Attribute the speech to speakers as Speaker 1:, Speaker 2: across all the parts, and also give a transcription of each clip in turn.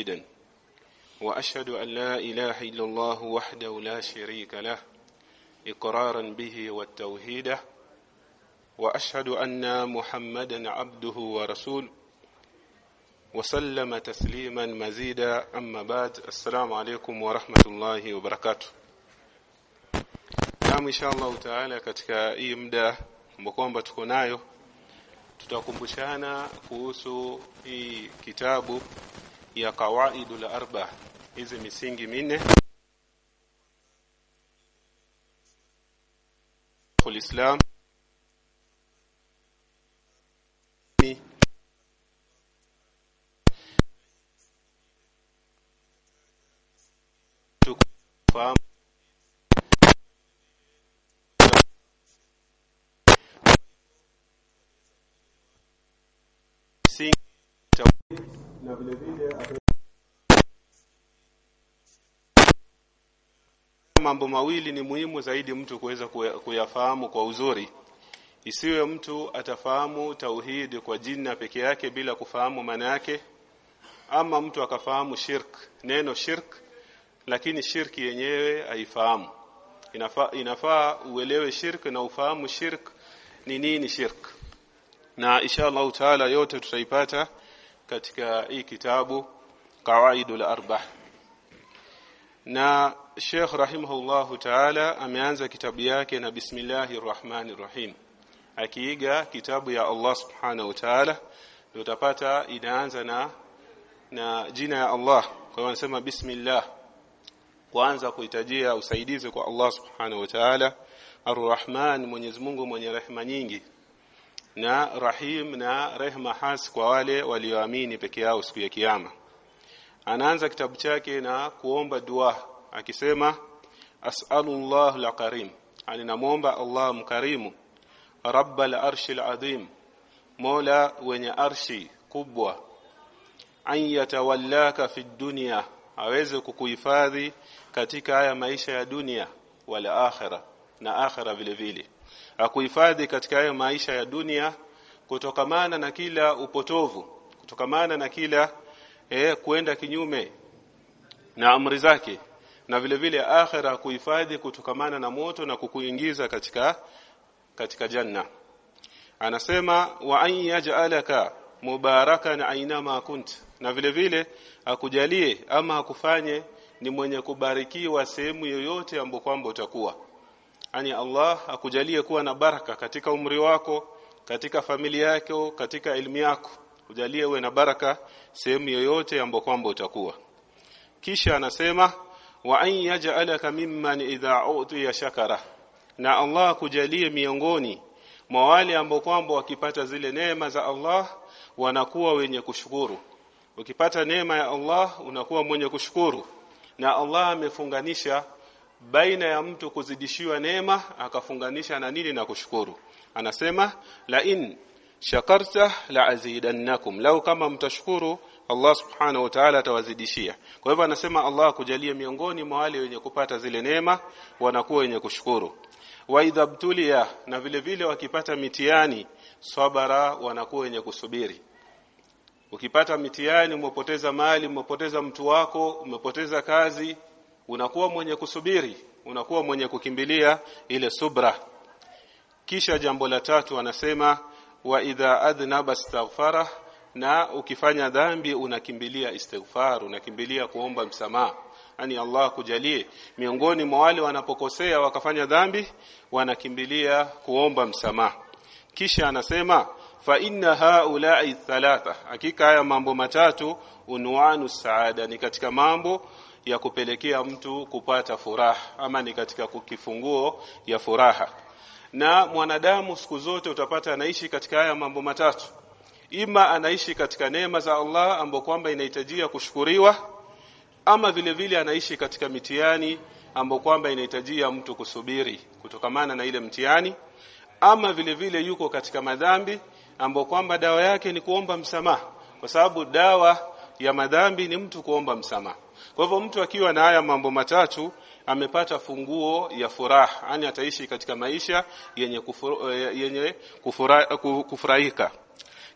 Speaker 1: شهيدا. وأشهد أن لا إله إلا الله وحده لا شريك له إقرارا به والتوحيده وأشهد أن محمدا عبده ورسوله وسلم تسليما مزيدا. أما بعد السلام عليكم ورحمة الله وبركاته. Naam insha Allah taala katika hii muda kwamba tuko nayo tutakumbushana kuhusu hii kitabu ya qawaidul arba hizi misingi minne Islam na vile vile mambo mawili ni muhimu zaidi mtu kuweza kuyafahamu kwa uzuri. Isiwe mtu atafahamu tauhidi kwa jina peke yake bila kufahamu maana yake ama mtu akafahamu shirk neno shirk lakini shirki yenyewe haifahamu. Inafaa inafaa uelewe shirk na ufahamu shirk ni nini shirk. Na insha Allah taala yote tutaipata katika hii kitabu qawaidul Arba na Sheikh rahimahullahu taala ameanza kitabu yake na bismillahir rahmani rahim. Akiiga kitabu ya Allah subhanahu wa ta'ala utapata inaanza na na jina ya Allah. Kwa hiyo anasema bismillah. Kwanza kuhitajia usaidizi kwa Allah subhanahu wa ta'ala arrahman Mwenyezi Mungu mwenye rehema nyingi na rahim na rehema hasi kwa wale walioamini peke yao siku ya kiyama. Anaanza kitabu chake na kuomba dua akisema as'alullah al-karim. Yani namuomba Allah mkarimu rabbal arshil azim mola wenye arshi kubwa. An yatawallaka fi dunya aweze kukuhifadhi katika haya maisha ya dunia wala akhira na akhira vile vile. Akuhifadhi katika haya maisha ya dunia kutokamana na kila upotovu kutokamana na kila eh, kwenda kinyume na amri zake na vile vile akhira kuhifadhi kutokamana na moto na kukuingiza katika katika janna. Anasema wa an yaj'alaka mubarakan ainama kunt. Na vile vile akujalie ama akufanye ni mwenye kubarikiwa sehemu yoyote ambapo kwamba utakuwa. Ani Allah akujalie kuwa na baraka katika umri wako katika familia yako katika elimu yako. Ujalie uwe na baraka sehemu yoyote ambapo kwamba utakuwa. Kisha anasema wa an yaj'alaka mimman idha utiya shakara. Na Allah kujalie miongoni mwa wale ambao kwamba wakipata zile neema za Allah wanakuwa wenye kushukuru. Ukipata neema ya Allah unakuwa mwenye kushukuru. Na Allah amefunganisha baina ya mtu kuzidishiwa neema akafunganisha na nini na kushukuru. Anasema la in shakarta la azidannakum. Lau kama mtashukuru Allah subhanahu wa ta'ala atawazidishia. Kwa hivyo anasema Allah akujalie miongoni mwa wale wenye kupata zile neema wanakuwa wenye kushukuru. Wa idhabtulia na vile vile wakipata mitiani sabara wanakuwa wenye kusubiri. Ukipata mitiani umepoteza mali umepoteza mtu wako umepoteza kazi unakuwa mwenye kusubiri unakuwa mwenye kukimbilia ile subra. Kisha jambo la tatu anasema wa idha adhnaba astaghfara na ukifanya dhambi unakimbilia istighfar unakimbilia kuomba msamaha. Yani Allah kujalie miongoni mwa wale wanapokosea wakafanya dhambi wanakimbilia kuomba msamaha. Kisha anasema fa inna haula'i thalatha. Hakika haya mambo matatu unwanu saada. Ni katika mambo ya kupelekea mtu kupata furaha ama ni katika kifunguo ya furaha. Na mwanadamu siku zote utapata anaishi katika haya mambo matatu ima anaishi katika neema za Allah ambapo kwamba inahitajia kushukuriwa ama vile vile anaishi katika mitiani ambapo kwamba inahitajia mtu kusubiri kutokamana na ile mtihani ama vile vile yuko katika madhambi ambapo kwamba dawa yake ni kuomba msamaha kwa sababu dawa ya madhambi ni mtu kuomba msamaha. Kwa hivyo mtu akiwa na haya mambo matatu amepata funguo ya furaha yani ataishi katika maisha yenye kufur, yenye kufura, kufurahika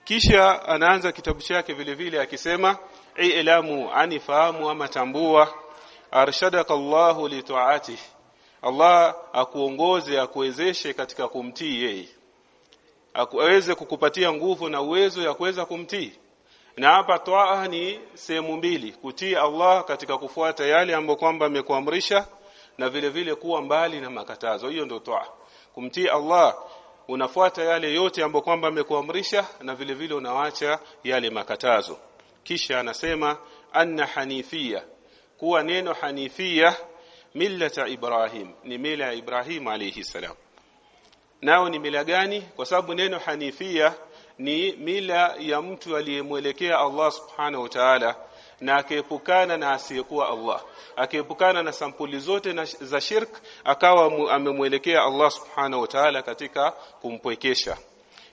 Speaker 1: kisha anaanza kitabu chake vile vile akisema ilamu anifahamu ama tambua arshadaka Allahu li ta'atihi. Allah akuongoze akuwezeshe katika kumtii yeye. Aweze kukupatia nguvu na uwezo ya kuweza kumtii. Na hapa toa ni sehemu mbili kutii Allah katika kufuata yale ambayo kwamba amekuamrisha na vile vile kuwa mbali na makatazo. Hiyo ndio toa kumtii Allah unafuata yale yote ambayo kwamba amekuamrisha na vile vile unawacha yale makatazo. Kisha anasema anna hanifia kuwa neno hanifia millata Ibrahim ni mila ya Ibrahim alayhi salam. Nao ni mila gani? Kwa sababu neno hanifia ni mila ya mtu aliyemwelekea Allah subhanahu wa ta'ala na akiepukana na asiyekuwa Allah akiepukana na sampuli zote na za shirk akawa amemwelekea Allah subhanahu wa ta'ala katika kumpwekesha.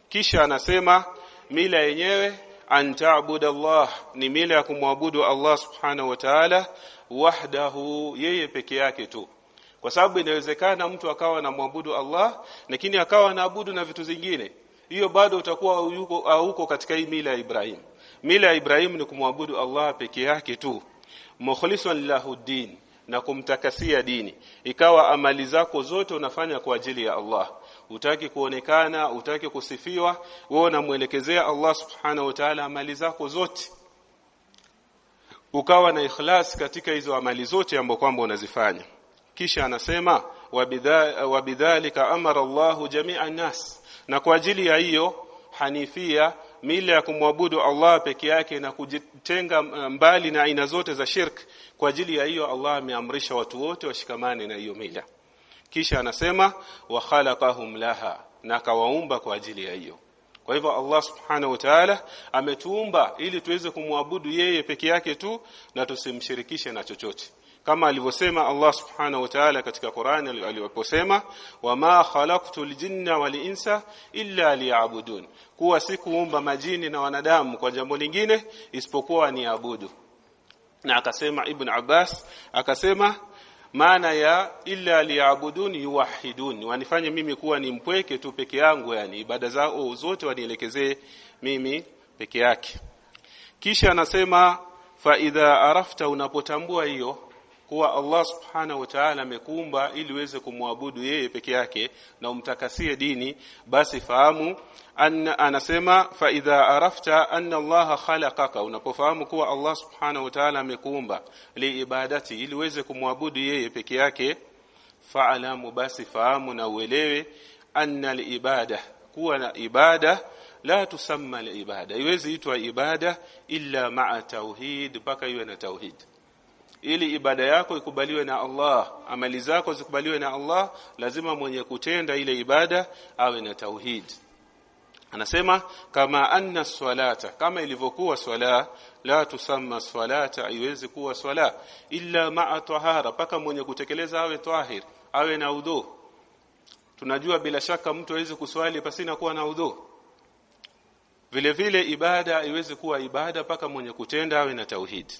Speaker 1: Kisha anasema mila yenyewe antaabuda Allah ni mila ya kumwabudu Allah subhanahu wa ta'ala wahdahu yeye peke yake tu. Kwa sababu inawezekana mtu akawa anamwabudu Allah lakini akawa anaabudu na vitu zingine. Hiyo bado utakuwa huko katika hii mila ya Ibrahim mila ya Ibrahimu ni kumwabudu Allah peke yake tu. Mukhlisan lahu din na kumtakasia dini. Ikawa amali zako zote unafanya kwa ajili ya Allah. Utaki kuonekana utaki kusifiwa. Wewe unamuelekezea Allah subhanahu wa ta'ala amali zako zote. Ukawa na ikhlas katika hizo amali zote ambazo kwamba unazifanya. Kisha anasema wabidhalika amara Allahu jami'a nas. Na kwa ajili ya hiyo hanifia mila ya kumwabudu Allah peke yake na kujitenga mbali na aina zote za shirk. Kwa ajili ya hiyo Allah ameamrisha watu wote washikamane na hiyo mila. Kisha anasema wa khalaqahum laha na kawaumba kwa ajili ya hiyo. Kwa hivyo Allah subhanahu wa ta'ala ametuumba ili tuweze kumwabudu yeye peke yake tu na tusimshirikishe na chochote kama alivyosema Allah subhanahu wa ta'ala katika Qur'an aliposema wama khalaqtul jinna wal insa illa liya'budun. Kuwa sikuumba majini na wanadamu kwa jambo lingine isipokuwa niabudu na akasema Ibn Abbas akasema maana ya illa liya'budun yuwahidun wanifanye mimi kuwa ni mpweke tu peke yangu yani ibada zao zote wanielekezee mimi peke yake. Kisha anasema fa idha arafta unapotambua hiyo kuwa Allah subhanahu wa ta'ala amekuumba ili uweze kumwabudu yeye peke yake na umtakasie dini basi fahamu anna anasema fa idha arafta anna Allah khalaqaka. Unapofahamu kuwa Allah subhanahu wa ta'ala amekuumba li ibadati ili uweze kumwabudu yeye peke yake fa'alamu basi fahamu na uelewe anna al-ibada kuwa na ibada la tusamma al-ibada iwezi itwa ibada illa ma'a tauhid mpaka iwe na tauhid ili ibada yako ikubaliwe na Allah amali zako zikubaliwe na Allah lazima mwenye kutenda ile ibada awe na tauhid. Anasema kama anna swalata kama ilivyokuwa swala la tusamma swalata haiwezi kuwa swala illa ma'a tahara paka mwenye kutekeleza awe tahir awe na udhu. Tunajua bila shaka mtu hawezi kuswali pasina kuwa na udhu. Vile vile ibada iweze kuwa ibada paka mwenye kutenda awe na tauhid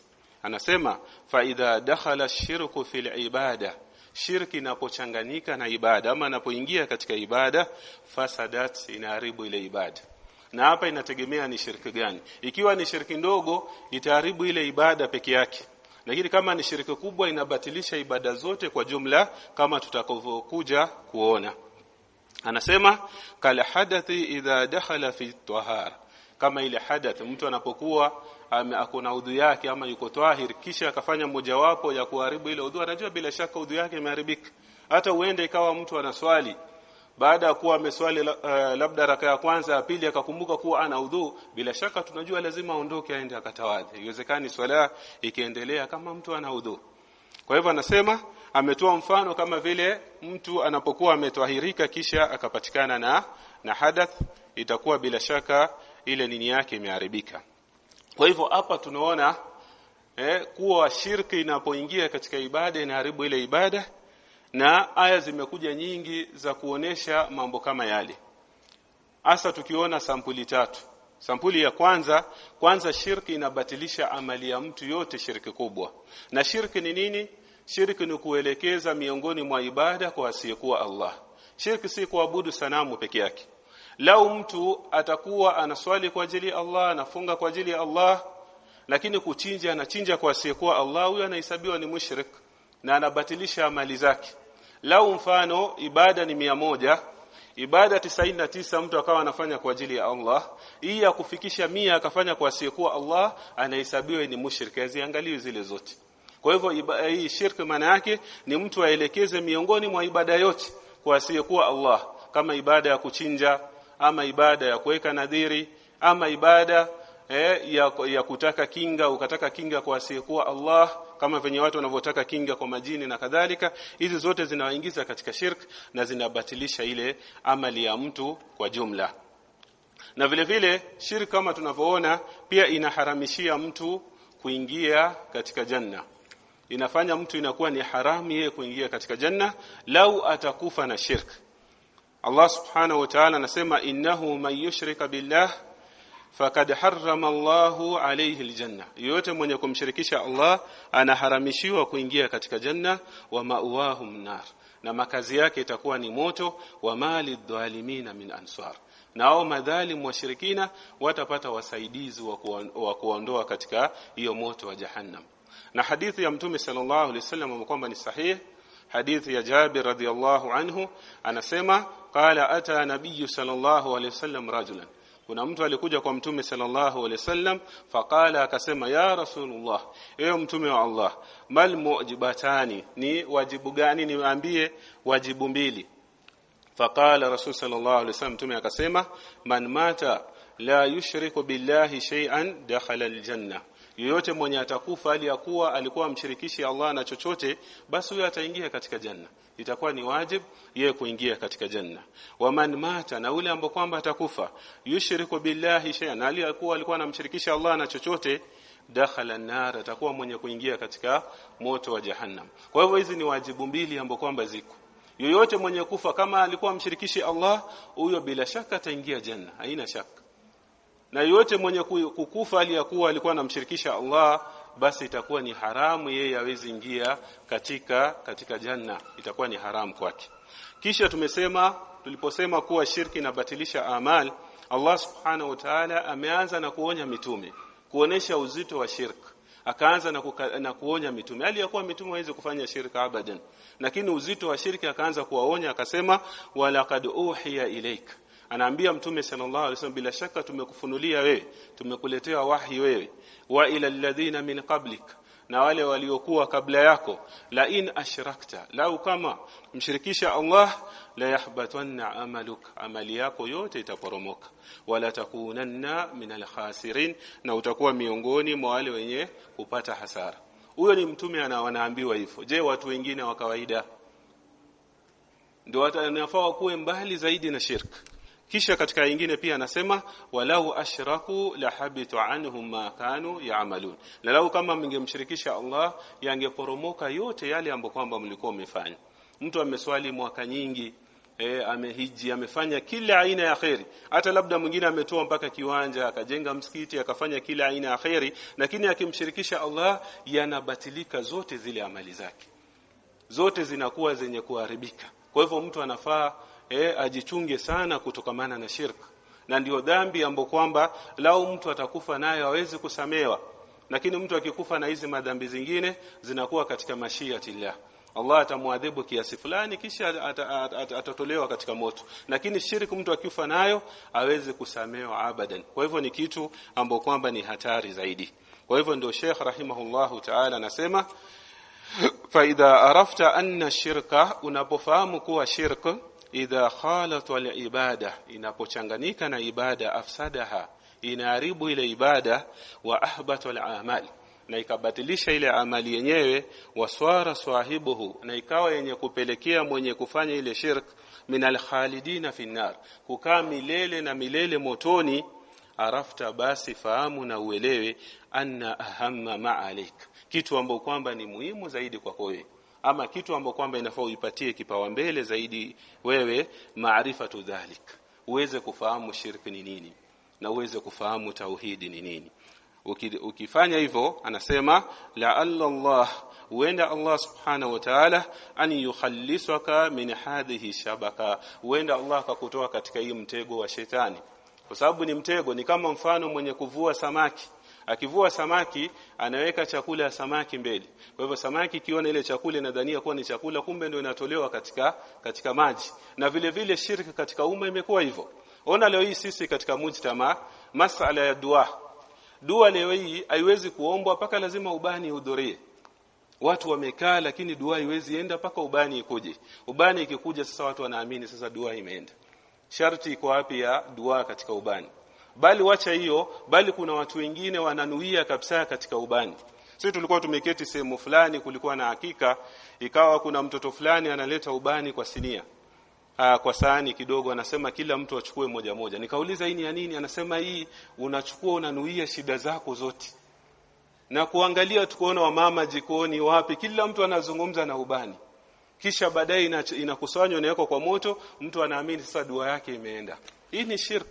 Speaker 1: anasema fa idha dakhala shirku fil ibada. Shirki inapochanganyika na ibada ama inapoingia katika ibada fasadat inaharibu ile ibada. Na hapa inategemea ni shirki gani. Ikiwa ni shirki ndogo itaharibu ile ibada peke yake. Lakini kama ni shirki kubwa inabatilisha ibada zote kwa jumla kama tutakavyokuja kuona. Anasema kala hadathi idha dakhala fi tahara. Kama ile hadath mtu anapokuwa akona udhu yake ama yuko tahir kisha akafanya mojawapo ya kuharibu ile udhu. Anajua bila shaka udhu yake imeharibika. Hata uende ikawa mtu anaswali baada ya kuwa ameswali uh, labda raka ya kwanza ya pili akakumbuka kuwa ana udhu bila shaka tunajua lazima aondoke aende akatawadhi. Iwezekani swala ikiendelea kama mtu ana udhu. Kwa hivyo anasema ametoa mfano kama vile mtu anapokuwa ametwahirika kisha akapatikana na na hadath itakuwa bila shaka ile nini yake imeharibika kwa hivyo hapa tunaona eh, kuwa shirki inapoingia katika ibada inaharibu ile ibada na aya zimekuja nyingi za kuonesha mambo kama yale. Hasa tukiona sampuli tatu. Sampuli ya kwanza kwanza shirki inabatilisha amali ya mtu yote shirki kubwa. Na shirki ni nini? Shirki ni kuelekeza miongoni mwa ibada kwa asiyekuwa Allah. Shirki si kuabudu sanamu peke yake lau mtu atakuwa anaswali kwa ajili ya Allah anafunga kwa ajili ya Allah lakini kuchinja anachinja kwa asiyekuwa Allah huyo anahesabiwa ni mushrik na anabatilisha amali zake. Lau mfano ibada ni mia moja ibada 99 mtu akawa anafanya kwa ajili ya Allah. Hii ya kufikisha mia akafanya kwa asiyekuwa Allah anahesabiwa ni mushrik aziangaliwe zile zote. Kwa hivyo hii shirki maana yake ni mtu aelekeze miongoni mwa ibada yote kwa asiyekuwa Allah kama ibada ya kuchinja ama ibada ya kuweka nadhiri ama ibada eh, ya, ya kutaka kinga ukataka kinga kwa asiyekuwa Allah kama venye watu wanavyotaka kinga kwa majini na kadhalika. Hizi zote zinawaingiza katika shirk na zinabatilisha ile amali ya mtu kwa jumla. Na vile vile shirk kama tunavyoona pia inaharamishia mtu kuingia katika janna. Inafanya mtu inakuwa ni haramu yeye kuingia katika janna lau atakufa na shirk Allah subhanahu wa ta'ala anasema innahu man yushrika billah fakad harrama Allahu alayhi aljanna. Yote mwenye kumshirikisha Allah anaharamishiwa kuingia katika janna wa ma'wahum nar na makazi yake itakuwa ni moto wa mali dhalimina min ansar. Nao madhalim washirikina watapata wasaidizi wa kuondoa katika hiyo moto wa jahannam. Na hadithi ya mtume sallallahu alaihi wasallam kwamba ni sahihi hadithi ya Jabir radhiyallahu anhu anasema qala ata nabiyyu sallallahu alayhi wasallam rajulan. Kuna mtu alikuja kwa mtume sallallahu alaihi wasallam faqala akasema ya rasulullah ewe mtume wa Allah mal mujibatani ni wajibu gani niambie wajibu mbili? Faqala rasul sallallahu alaihi wasallam mtume akasema man mata la yushriku billahi shay'an dakhala aljanna yoyote mwenye atakufa hali ya kuwa alikuwa mshirikishi Allah na chochote basi huyo ataingia katika janna. Itakuwa ni wajib yeye kuingia katika janna. Waman mata na ule ambaye kwamba atakufa yushriku billahi shay'an hali ya kuwa alikuwa anamshirikisha Allah na chochote dakhala an-nar atakuwa mwenye kuingia katika moto wa jahannam. Kwa hivyo hizi ni wajibu mbili ambapo kwamba ziko. Yoyote mwenye kufa kama alikuwa mshirikishi Allah huyo bila shaka ataingia janna. Haina shaka na yote mwenye kukufa aliyakuwa alikuwa anamshirikisha Allah basi itakuwa ni haramu yeye awezi ingia katika katika janna itakuwa ni haramu kwake. Kisha tumesema tuliposema kuwa shirki inabatilisha amal Allah subhanahu wa ta'ala ameanza na kuonya mitume kuonesha uzito wa shirk. Akaanza na, kuka, na kuonya mitume. Hali ya kuwa mitume hawezi kufanya shirka abadan. Lakini uzito wa shirki akaanza kuwaonya akasema walaqad uhiya ilaika anaambia mtume sallallahu alaihi wasallam bila shaka tumekufunulia wewe tumekuletea wahi wewe. Wa ila alladhina min qablik na wale waliokuwa kabla yako la in ashrakta lau kama mshirikisha Allah la yahbatanna amaluk amali yako yote itaporomoka. Wala takunanna min alkhasirin na utakuwa miongoni mwa wale wenye kupata hasara. Huyo ni mtume anawaambiwa hivyo. Je watu wengine wa kawaida? Ndio wanafaa kuwe mbali zaidi na shirka kisha katika nyingine pia anasema walau ashraku la habitu anhum ma kanu yaamalun, na lau kama mngemshirikisha Allah yangeporomoka yote yale ambayo kwamba mlikuwa mmefanya. Mtu ameswali mwaka nyingi e, amehiji amefanya kila aina ya khairi hata labda mwingine ametoa mpaka kiwanja akajenga msikiti akafanya kila aina ya khairi lakini akimshirikisha Allah yanabatilika zote zile amali zake. Zote zinakuwa zenye kuharibika. Kwa hivyo mtu anafaa e, ajichunge sana kutokamana na shirka na ndio dhambi ambayo kwamba lau mtu atakufa nayo hawezi kusamewa lakini mtu akikufa na hizi madhambi zingine zinakuwa katika mashiatillah Allah atamwadhibu kiasi fulani kisha atatolewa katika moto. Lakini shirki mtu akifa nayo hawezi kusamewa abadan. Kwa hivyo ni kitu ambacho kwamba ni hatari zaidi. Kwa hivyo ndio Sheikh rahimahullahu ta'ala anasema faida arafta anna shirka unapofahamu kuwa shirka idha khalata alibada inapochanganika na ibada afsadaha inaharibu ile ibada wa ahbata al-amal na ikabatilisha ile amali yenyewe waswara swahibuhu na ikawa yenye kupelekea mwenye kufanya ile shirk min alkhalidina fi nar kukaa milele na milele motoni arafta basi fahamu na uelewe anna ahamma ma'alik kitu ambacho kwamba ni muhimu zaidi kwako wewe ama kitu ambacho kwamba inafaa uipatie kipawa mbele zaidi wewe maarifatu dhalik. Uweze kufahamu shirki ni nini na uweze kufahamu tauhidi ni nini. Ukifanya hivyo anasema la'alla Allah huenda Allah subhanahu wa ta'ala an yukhallisaka min hadhihi shabaka. Huenda Allah akakutoa katika hii mtego wa shetani. Kwa sababu ni mtego ni kama mfano mwenye kuvua samaki akivua samaki anaweka chakula ya samaki mbele. Kwa hivyo samaki kiona ile chakula inadhania kuwa ni chakula kumbe ndio inatolewa katika katika maji. Na vile vile shirki katika umma imekuwa hivyo. Ona leo hii sisi katika mujtama masala ya dua. Dua leo hii haiwezi kuombwa paka lazima ubani ihudhurie. Watu wamekaa lakini dua haiwezi enda paka ubani ikuje. Ubani ikikuja sasa watu wanaamini sasa dua imeenda. Sharti iko wapi ya dua katika ubani bali wacha hiyo bali kuna watu wengine wananuia kabisa katika ubani. Sisi tulikuwa tumeketi sehemu fulani kulikuwa na hakika ikawa kuna mtoto fulani analeta ubani kwa sinia. Aa, kwa sahani kidogo anasema kila mtu achukue moja moja. Nikauliza hii ni ya nini? Anasema hii unachukua unanuia shida zako zote. Na kuangalia tukoona wamama jikoni wapi kila mtu anazungumza na ubani. Kisha baadaye inakusanywa inawekwa kwa moto mtu anaamini sasa dua yake imeenda. Hii ni shirk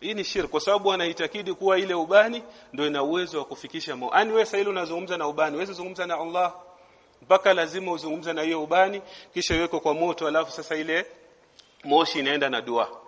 Speaker 1: hii ni shirk kwa sababu anaitakidi kuwa ile ubani ndio ina uwezo wa kufikisha mo. Ani wewe sasa unazungumza na ubani wewe zungumza na Allah. Mpaka lazima uzungumze na hiyo ubani kisha iwekwe kwa moto alafu sasa ile moshi inaenda na dua.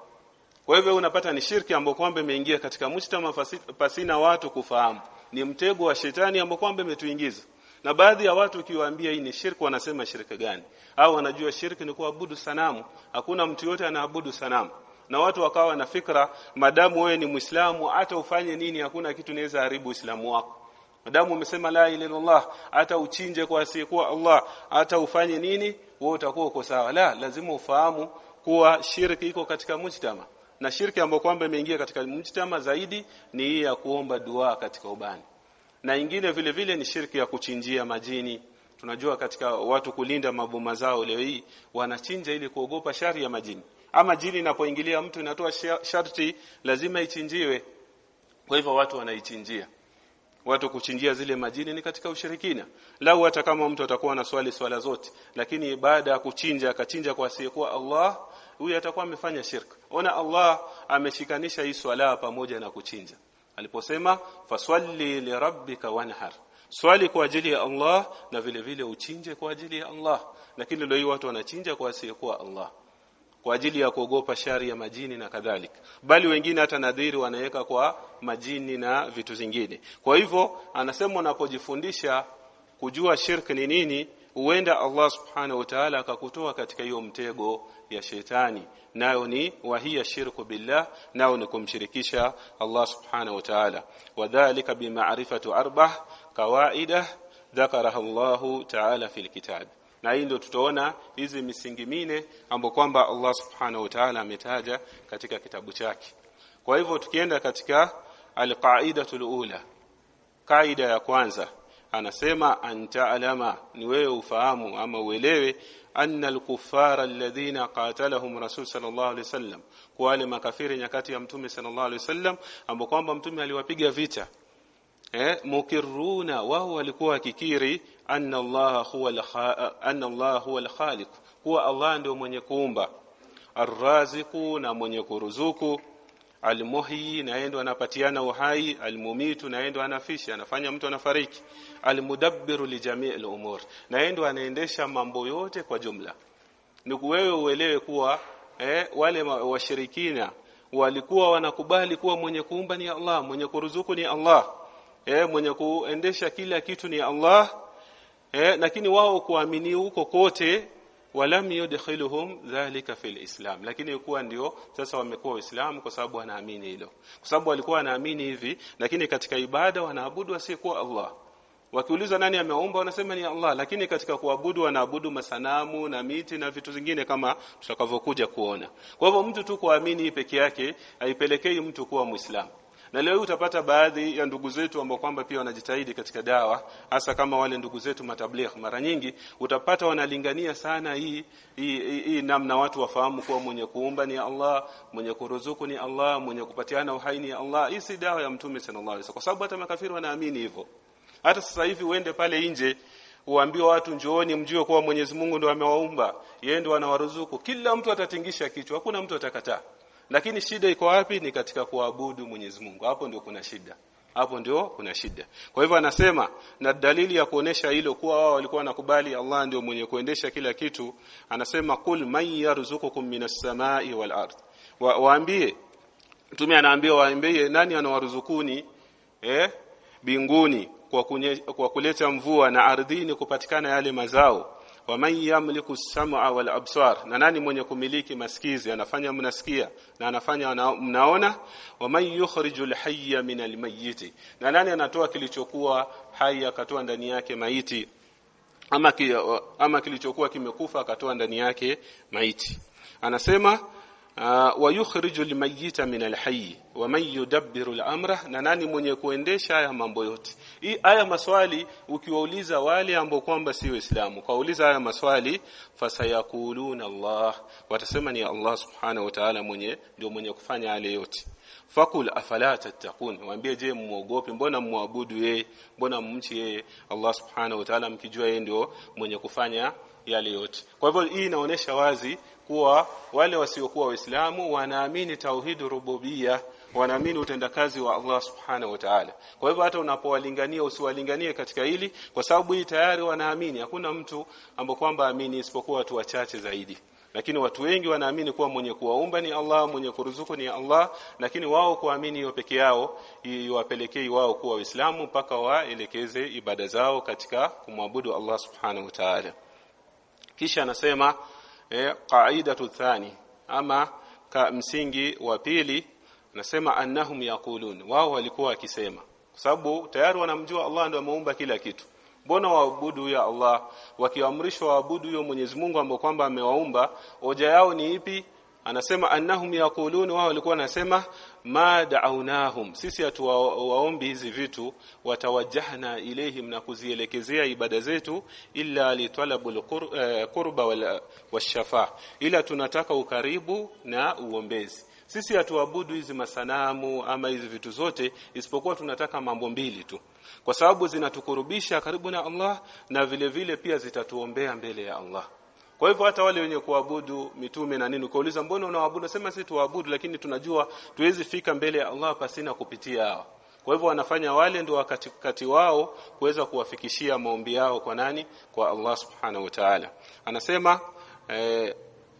Speaker 1: Kwa hivyo unapata ni shirki ambayo kwamba imeingia katika mujtama pasina watu kufahamu. Ni mtego wa shetani ambao kwamba imetuingiza. Na baadhi ya watu ukiwaambia hii ni shirki wanasema shirki gani? Au wanajua shirki ni kuabudu sanamu. Hakuna mtu yote anaabudu sanamu na watu wakawa na fikra madamu wewe ni muislamu hata ufanye nini hakuna kitu inaweza haribu uislamu wako. Madamu umesema la ilaha illallah hata uchinje kwa asiyekuwa Allah hata ufanye nini wewe utakuwa uko sawa. La lazima ufahamu kuwa shirki iko katika mujtama. Na shirki ambayo kwamba imeingia katika mujtama zaidi ni hii ya kuomba dua katika ubani. Na ingine vile vile ni shirki ya kuchinjia majini. Tunajua katika watu kulinda maboma zao leo hii wanachinja ili kuogopa shari ya majini ama jini inapoingilia mtu inatoa sharti lazima ichinjiwe. Kwa hivyo watu wanaichinjia. Watu kuchinjia zile majini ni katika ushirikina. Lau hata kama mtu atakuwa na swali swala zote lakini baada ya kuchinja akachinja kwa asiyekuwa Allah huyu atakuwa amefanya shirka ona Allah ameshikanisha hii swala pamoja na kuchinja. Aliposema faswalli lirabbika wanhar. Swali kwa ajili ya Allah na vile vile uchinje kwa ajili ya Allah. Lakini leo watu wanachinja kwa asiyekuwa Allah kwa ajili ya kuogopa shari ya majini na kadhalika. Bali wengine hata nadhiri wanaweka kwa majini na vitu zingine. Kwa hivyo anasema unapojifundisha kujua shirk ni nini huenda Allah subhanahu wa ta'ala akakutoa katika hiyo mtego ya shetani. Nayo ni wahia shirku billah nao ni kumshirikisha Allah subhanahu wa ta'ala. Wadhālika bima'rifatu arba'a kawaida dhakaraha Allah ta'ala fil kitab na hii ndio tutaona hizi misingi mine ambapo kwamba Allah subhanahu wa ta'ala ametaja katika kitabu chake. Kwa hivyo tukienda katika alqaidatul ula kaida ya kwanza anasema anta alama ni wewe ufahamu ama uelewe anna alkuffara alladhina qatalahum rasul sallallahu alaihi wasallam kwa wale makafiri nyakati ya mtume sallallahu alaihi wasallam ambao kwamba mtume aliwapiga vita. Eh mukirruna wao walikuwa wakikiri anna Allah huwa al-khaliq. Huwa Allah ndio mwenye kuumba. Arraziku na mwenye kuruzuku. Almuhyi na yeye anapatiana uhai. Almumitu na yeye anafisha anafanya mtu anafariki. Almudabbiru li jamii al-umur. Na yeye anaendesha mambo yote kwa jumla. Ni wewe uelewe kuwa eh, wale washirikina walikuwa wanakubali kuwa mwenye kuumba ni Allah mwenye kuruzuku ni Allah. Eh, mwenye kuendesha kila kitu ni Allah eh, lakini wao kuamini huko kote walam yudkhiluhum dhalika fil islam. Lakini ilikuwa ndio sasa wamekuwa waislamu kwa sababu wanaamini hilo. Kwa sababu walikuwa wanaamini hivi lakini katika ibada wanaabudu asiyekuwa Allah. Wakiulizwa nani ameumba wanasema ni Allah. Lakini katika kuabudu wanaabudu masanamu na miti na vitu vingine kama tutakavyokuja kuona. Kwa hivyo mtu tu kuamini peke yake haipelekei mtu kuwa muislamu na leo utapata baadhi ya ndugu zetu ambao kwamba pia wanajitahidi katika dawa hasa kama wale ndugu zetu matabligh. Mara nyingi utapata wanalingania sana hii hii, hii, hii namna watu wafahamu kuwa mwenye kuumba ni Allah mwenye kuruzuku ni Allah mwenye kupatiana uhai ni Allah. Hii si dawa ya mtume sallallahu alaihi wasallam kwa sababu hata makafiri wanaamini hivyo. Hata sasa hivi uende pale nje uambie watu njooni mjue kuwa Mwenyezi Mungu ndo amewaumba. Yeye ndo anawaruzuku. Kila mtu atatingisha kichwa hakuna mtu atakataa lakini shida iko wapi? Ni katika kuabudu Mwenyezi Mungu. Hapo ndio kuna shida. Hapo ndio kuna shida. Kwa hivyo anasema na dalili ya kuonesha hilo kuwa wao walikuwa wanakubali Allah ndio mwenye kuendesha kila kitu anasema kul man yarzukukum minas samai wal ard. Wa, waambie. Mtume anaambia waambie nani anawaruzukuni? Eh? Binguni kwa, kunye, kwa kuleta mvua na ardhini kupatikana yale mazao. Waman yamliku sam'a wal absar na nani mwenye kumiliki masikizi? Anafanya mnasikia na anafanya mnaona. Waman yukhrijul hayya min almayyit na nani anatoa kilichokuwa hai akatoa ndani yake maiti? Ama ki, ama kilichokuwa kimekufa akatoa ndani yake maiti. Anasema Uh, wa yukhriju almayyita min alhayy wa man yudabbiru al-amra na nani mwenye kuendesha haya mambo yote? Hii haya maswali ukiwauliza wale ambao kwamba si waislamu kauliza haya maswali fasayakuluna Allah watasema ni Allah subhanahu wa ta'ala mwenye ndio mwenye kufanya yale yote. Fakul afala tattaqun waambie je muogope mbona muabudu yeye mbona mumchi yeye? Allah subhanahu wa ta'ala mkijua yeye ndio mwenye kufanya yale yote. Kwa hivyo hii inaonesha wazi kuwa wale wasiokuwa waislamu wanaamini tauhid rububia wanaamini utendakazi wa Allah subhanahu wa ta'ala. Kwa hivyo hata unapowalingania usiwalinganie katika hili kwa sababu hii tayari wanaamini. Hakuna mtu ambaye kwamba amini isipokuwa watu wachache zaidi. Lakini watu wengi wanaamini kuwa mwenye kuwaumba ni Allah mwenye kuruzuku ni Allah lakini wao kuamini hiyo peke yao iwapelekei wao kuwa waislamu mpaka waelekeze ibada zao katika kumwabudu Allah subhanahu wa ta'ala. Kisha anasema eh, qaidatu thani ama ka msingi wa pili nasema annahum yaqulun. Wao walikuwa wakisema. Kwa sababu tayari wanamjua Allah ndio ameumba kila kitu. Mbona waabudu ya Allah? Wakiamrishwa waabudu huyo Mwenyezi Mungu ambaye kwamba amewaumba hoja yao ni ipi anasema annahum yaqulun wao walikuwa wanasema ma da'awnahum sisi hatuwaombi hizi vitu watawajahna ilayhim na kuzielekezea ibada zetu illa litalabul qurba wal washafa ila tunataka ukaribu na uombezi. Sisi hatuabudu hizi masanamu ama hizi vitu zote isipokuwa tunataka mambo mbili tu. Kwa sababu zinatukurubisha karibu na Allah na vile vile pia zitatuombea mbele ya Allah kwa hivyo hata wale wenye kuabudu mitume na nini ukauliza mbona unaabudu nasema sisi tuabudu lakini tunajua tuwezi fika mbele ya Allah pasina kupitia hao. Kwa hivyo wanafanya wale ndio wakati kati wao kuweza kuwafikishia maombi yao kwa nani? Kwa Allah subhanahu wa ta'ala. Anasema eh,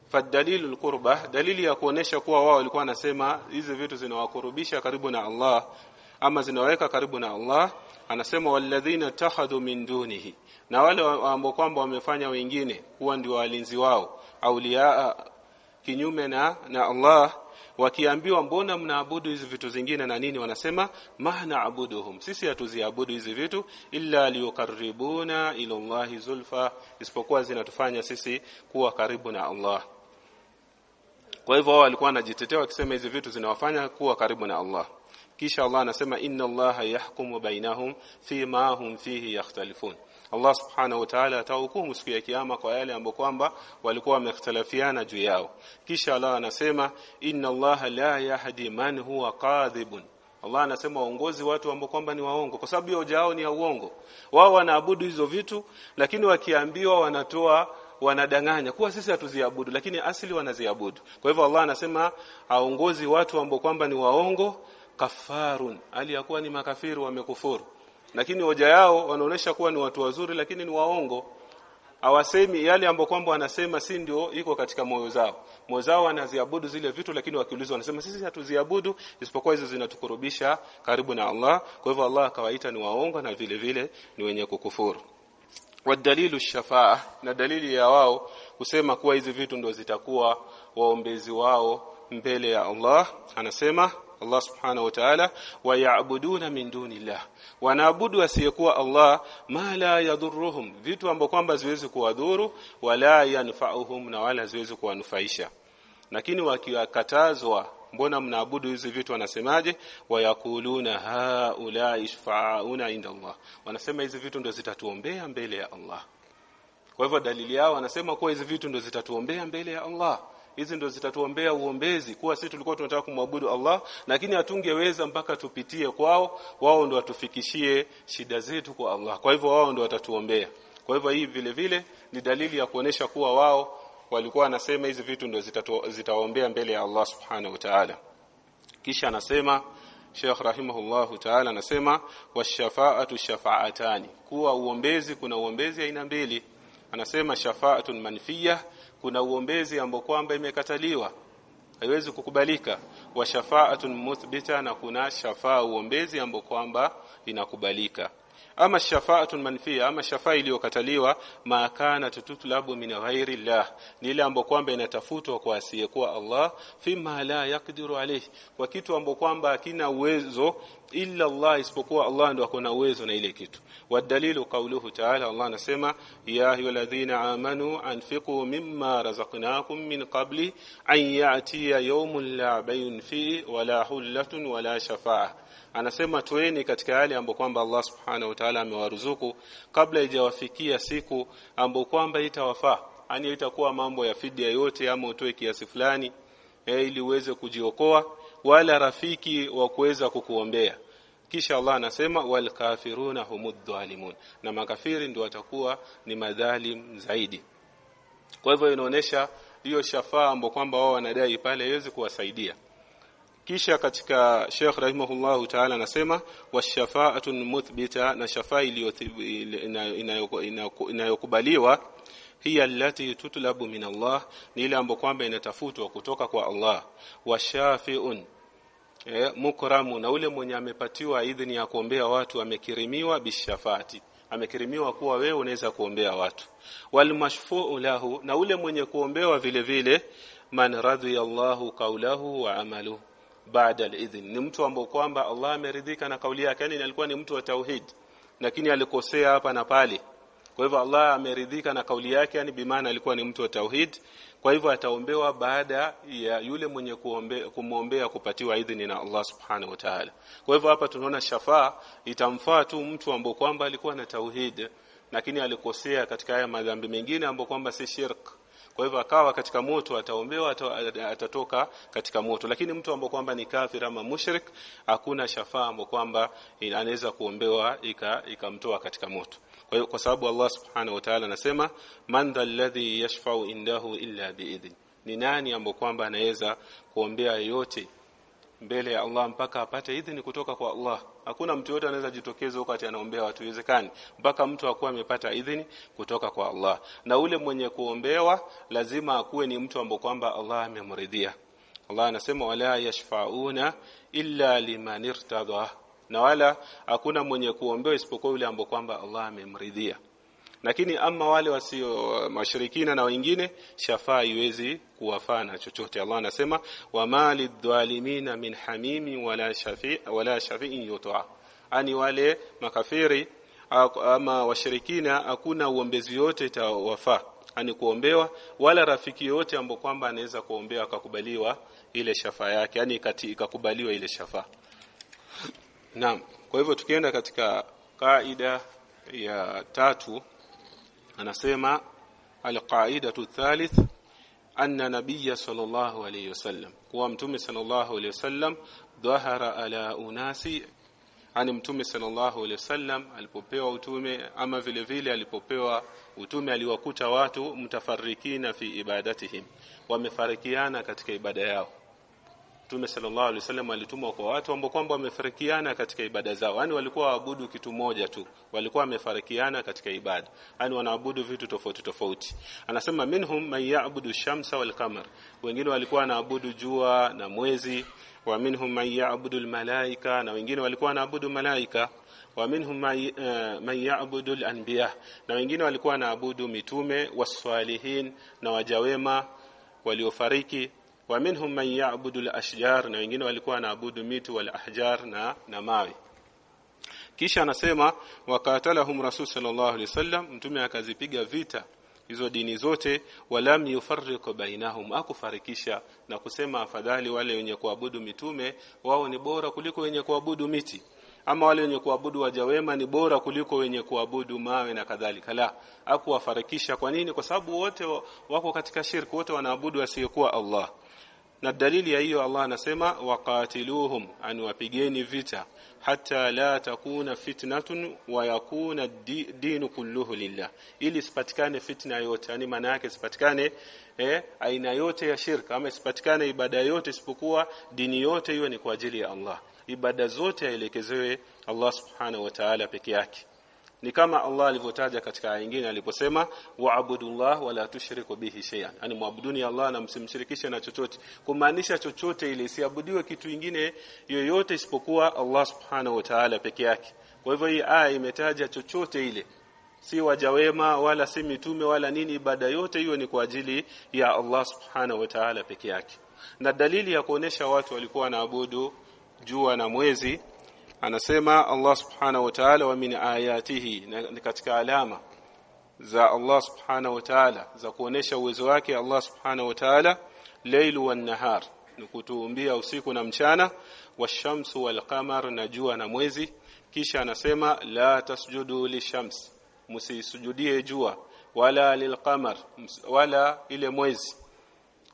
Speaker 1: fadalilul qurba, dalili ya kuonesha kuwa wao walikuwa wanasema hizi vitu zinawakurubisha karibu na Allah ama zinaweka karibu na Allah anasema walladhina tahadhu min dunihi. Na wale ambao kwamba wamefanya wengine huwa ndio walinzi wao aulia kinyume na na Allah wakiambiwa mbona mnaabudu hizi vitu zingine na nini? Wanasema mahna abuduhum sisi hatuziabudu hizi vitu illa liyukarribuna ila Allah zulfa isipokuwa zinatufanya sisi kuwa karibu na Allah. Kwa hivyo walikuwa wanajitetea wakisema hizi vitu zinawafanya kuwa karibu na Allah kisha Allah anasema inna Allah yahkumu bainahum fima hum fihi yakhtalifun. Allah subhanahu wa ta'ala atahukumu siku ya kiyama kwa yale ambayo kwamba walikuwa wamekhtalafiana juu yao. Kisha Allah anasema inna Allah la yahdi man huwa kadhibun. Allah anasema waongozi watu ambao kwamba ni waongo kwa sababu hoja yao ni ya uongo. Wao wanaabudu hizo vitu lakini wakiambiwa wanatoa wanadanganya. Kuwa sisi hatuziabudu lakini asili wanaziabudu. Kwa hivyo Allah anasema aongozi watu ambao kwamba ni waongo kafarun. Hali ya kuwa ni makafiri wamekufuru. Lakini hoja yao wanaonesha kuwa ni watu wazuri lakini ni waongo. Hawasemi yale ambayo kwamba wanasema si ndio iko katika moyo zao. Moyo zao wanaziabudu zile vitu lakini wakiulizwa wanasema sisi hatuziabudu isipokuwa hizo zinatukurubisha karibu na Allah. Kwa hivyo Allah akawaita ni waongo na vile vile ni wenye kukufuru. Wadalilu shafaa na dalili ya wao kusema kuwa hizi vitu ndio zitakuwa waombezi wao mbele ya Allah anasema Allah subhanahu wa ta'ala wayabuduna min dunillah. Wanaabudu asiyekuwa Allah ma la yadhurruhum. Vitu ambavyo kwamba ziwezi kuwadhuru wala yanfa'uhum na wala ziwezi kuwanufaisha. Lakini wakiwakatazwa mbona mnaabudu hizi vitu? Wanasemaje? Wayakuluna haula ishfa'una inda Allah. Wanasema hizi vitu ndio zitatuombea mbele ya Allah. Kwa hivyo dalili yao wanasema kuwa hizi vitu ndio zitatuombea mbele ya Allah hizi ndio zitatuombea uombezi kuwa sisi tulikuwa tunataka kumwabudu Allah lakini hatungeweza mpaka tupitie kwao. Wao ndio watufikishie shida zetu kwa Allah. Kwa hivyo wao ndio watatuombea. Kwa hivyo hii vile vile ni dalili ya kuonesha kuwa wao walikuwa wanasema hizi vitu ndio zitawaombea mbele ya Allah subhanahu wa ta'ala. Kisha anasema Sheikh rahimahullahu ta'ala anasema washafaatu shafaatani. Kuwa uombezi kuna uombezi aina mbili. Anasema shafaatun manfiya kuna uombezi ambao kwamba imekataliwa. Haiwezi kukubalika. Wa shafaatun muthbita na kuna shafaa uombezi ambao kwamba inakubalika ama shafaatun manfiya ama shafaa iliyokataliwa ma kana tutlabu min ghairi llah ni ile ambayo kwamba inatafutwa kwa asiyekuwa Allah fima la yakdiru alayhi. Kwa kitu ambacho kwamba hakina uwezo illa Allah isipokuwa Allah ndo akona uwezo na ile kitu. Wadalilu qawluhu ta'ala Allah anasema ya ayyuhalladhina amanu anfiqu mimma razaqnakum min qabli an ya'tiya yawmun la bay'un fihi wala hullatun wala shafa'a anasema toeni katika yale ambayo kwamba Allah subhanahu wa ta'ala amewaruzuku kabla ijawafikia siku ambayo kwamba itawafaa. Yani itakuwa mambo ya fidia yote ama utoe kiasi fulani eh, ili uweze kujiokoa wala rafiki wa kuweza kukuombea. Kisha Allah anasema wal kafiruna humud na makafiri ndio watakuwa ni madhalim zaidi. Kwa hivyo inaonesha hiyo shafaa ambayo kwamba wao wanadai pale haiwezi kuwasaidia kisha katika Sheikh rahimahullahu ta'ala anasema washafaatun muthbita na shafaa inayokubaliwa hiya allati tutlabu min Allah ni ile ambayo kwamba inatafutwa kutoka kwa Allah. Washafiun eh, mukramu na ule mwenye amepatiwa idhini ya kuombea watu amekirimiwa bishafati. Amekirimiwa kuwa wewe unaweza kuombea watu. Wal mashfuu lahu na ule mwenye kuombewa vile vile man radhiyallahu qawlahu wa amaluhu baada al-idhn. Ni mtu ambaye kwamba Allah ameridhika na kauli yake yani alikuwa ni mtu wa tauhid lakini alikosea hapa na pale. Kwa hivyo Allah ameridhika na kauli yake yani bimaana alikuwa ni mtu wa tauhid. Kwa hivyo ataombewa baada ya yule mwenye kumwombea kupatiwa idhini na Allah subhanahu wa ta'ala. Kwa hivyo hapa tunaona shafaa itamfaa tu mtu ambaye kwamba alikuwa na tauhid lakini alikosea katika haya madhambi mengine ambayo kwamba si shirk kwa hivyo akawa katika moto ataombewa atatoka katika moto. Lakini mtu ambaye kwamba ni kafir ama mushrik hakuna shafaa ambayo kwamba anaweza kuombewa ikamtoa katika moto. Kwa hiyo kwa sababu Allah subhanahu wa ta'ala anasema man alladhi yashfa'u indahu illa biidhn ni nani ambaye kwamba anaweza kuombea yote mbele ya Allah mpaka apate idhini kutoka kwa Allah hakuna mtu yote anaweza jitokeza wakati anaombea watu iwezekani mpaka mtu akuwa amepata idhini kutoka kwa Allah. Na ule mwenye kuombewa lazima akuwe ni mtu ambaye kwamba Allah amemridhia. Allah anasema wala yashfauna illa liman irtada na wala hakuna mwenye kuombewa isipokuwa yule ambaye kwamba Allah amemridhia lakini ama wale wasio mashirikina na wengine shafaa iwezi kuwafana na chochote. Allah anasema wama lidhalimina min hamimi wala shafi wala shafi'in yuta. Ani wale makafiri ama washirikina hakuna uombezi yote itawafaa. Ani kuombewa wala rafiki yote ambaye kwamba anaweza kuombewa akakubaliwa ile shafaa yake yani ikakubaliwa ile shafaa. Naam. Kwa hivyo tukienda katika kaida ya tatu anasema alqaidatu thalith anna nabiyya sallallahu alayhi wasallam kuwa mtume sallallahu alayhi wasallam dhahara ala unasi ani mtume sallallahu alayhi wasallam alipopewa utume ama vile vile alipopewa utume aliwakuta watu mtafarikina fi ibadatihim wamefarikiana katika ibada yao Mtume sallallahu alaihi wasallam alitumwa kwa watu ambao kwamba wamefarikiana katika ibada zao. Yaani walikuwa waabudu kitu moja tu. Walikuwa wamefarikiana katika ibada. Yaani wanaabudu vitu tofauti tofauti. Anasema minhum man ya'budu shamsa wal qamar. Wengine walikuwa wanaabudu jua na mwezi. Wa minhum man ya'budu al malaika na wengine walikuwa wanaabudu malaika. Wa minhum man ya'budu al anbiya. Na wengine walikuwa wanaabudu mitume waswalihin na wajawema waliofariki wa minhum man ya'budu al-ashjar na wengine walikuwa wanaabudu miti wal ahjar na na mawe. Kisha anasema wakatalahum rasul sallallahu alaihi wasallam mtume akazipiga vita hizo dini zote walam yufarriqu bainahum akufarikisha na kusema afadhali wale wenye kuabudu mitume wao ni bora kuliko wenye kuabudu miti ama wale wenye kuabudu wajawema ni bora kuliko wenye kuabudu mawe na kadhalika. La akuwafarikisha kwa nini? Kwa sababu wote wako katika shirki wote wanaabudu asiyekuwa Allah. Na dalili ya hiyo Allah anasema waqatiluhum an wapigeni vita. Hata la takuna fitnatun wa yakuna dinu kulluhu lillah. Ili sipatikane fitna yote yani maana yake sipatikane eh, aina yote ya shirka. Ama sipatikane ibada yote isipokuwa dini yote hiyo ni kwa ajili ya Allah ibada zote aelekezewe Allah subhanahu wa ta'ala peke yake. Ni kama Allah alivyotaja katika aya nyingine aliposema wa'budullah wala tushriku bihi shay'an. Yani muabuduni Allah na msimshirikishe na chochote. Kumaanisha chochote ile isiabudiwe kitu kingine yoyote isipokuwa Allah subhanahu wa ta'ala peke yake. Kwa hivyo hii aya imetaja chochote ile. Si wajawema wala si mitume wala nini ibada yote hiyo ni kwa ajili ya Allah subhanahu wa ta'ala peke yake. Na dalili ya kuonesha watu walikuwa wanaabudu jua na mwezi anasema Allah subhanahu wa ta'ala wa min ayatihi ni katika alama za Allah subhanahu wa ta'ala za kuonesha uwezo wake Allah subhanahu wa ta'ala lailu wan nahar ni kutuumbia usiku na mchana washamsu wal qamar na jua na mwezi. Kisha anasema la tasjudu lishams msisujudie jua wala lilqamar wala ile mwezi.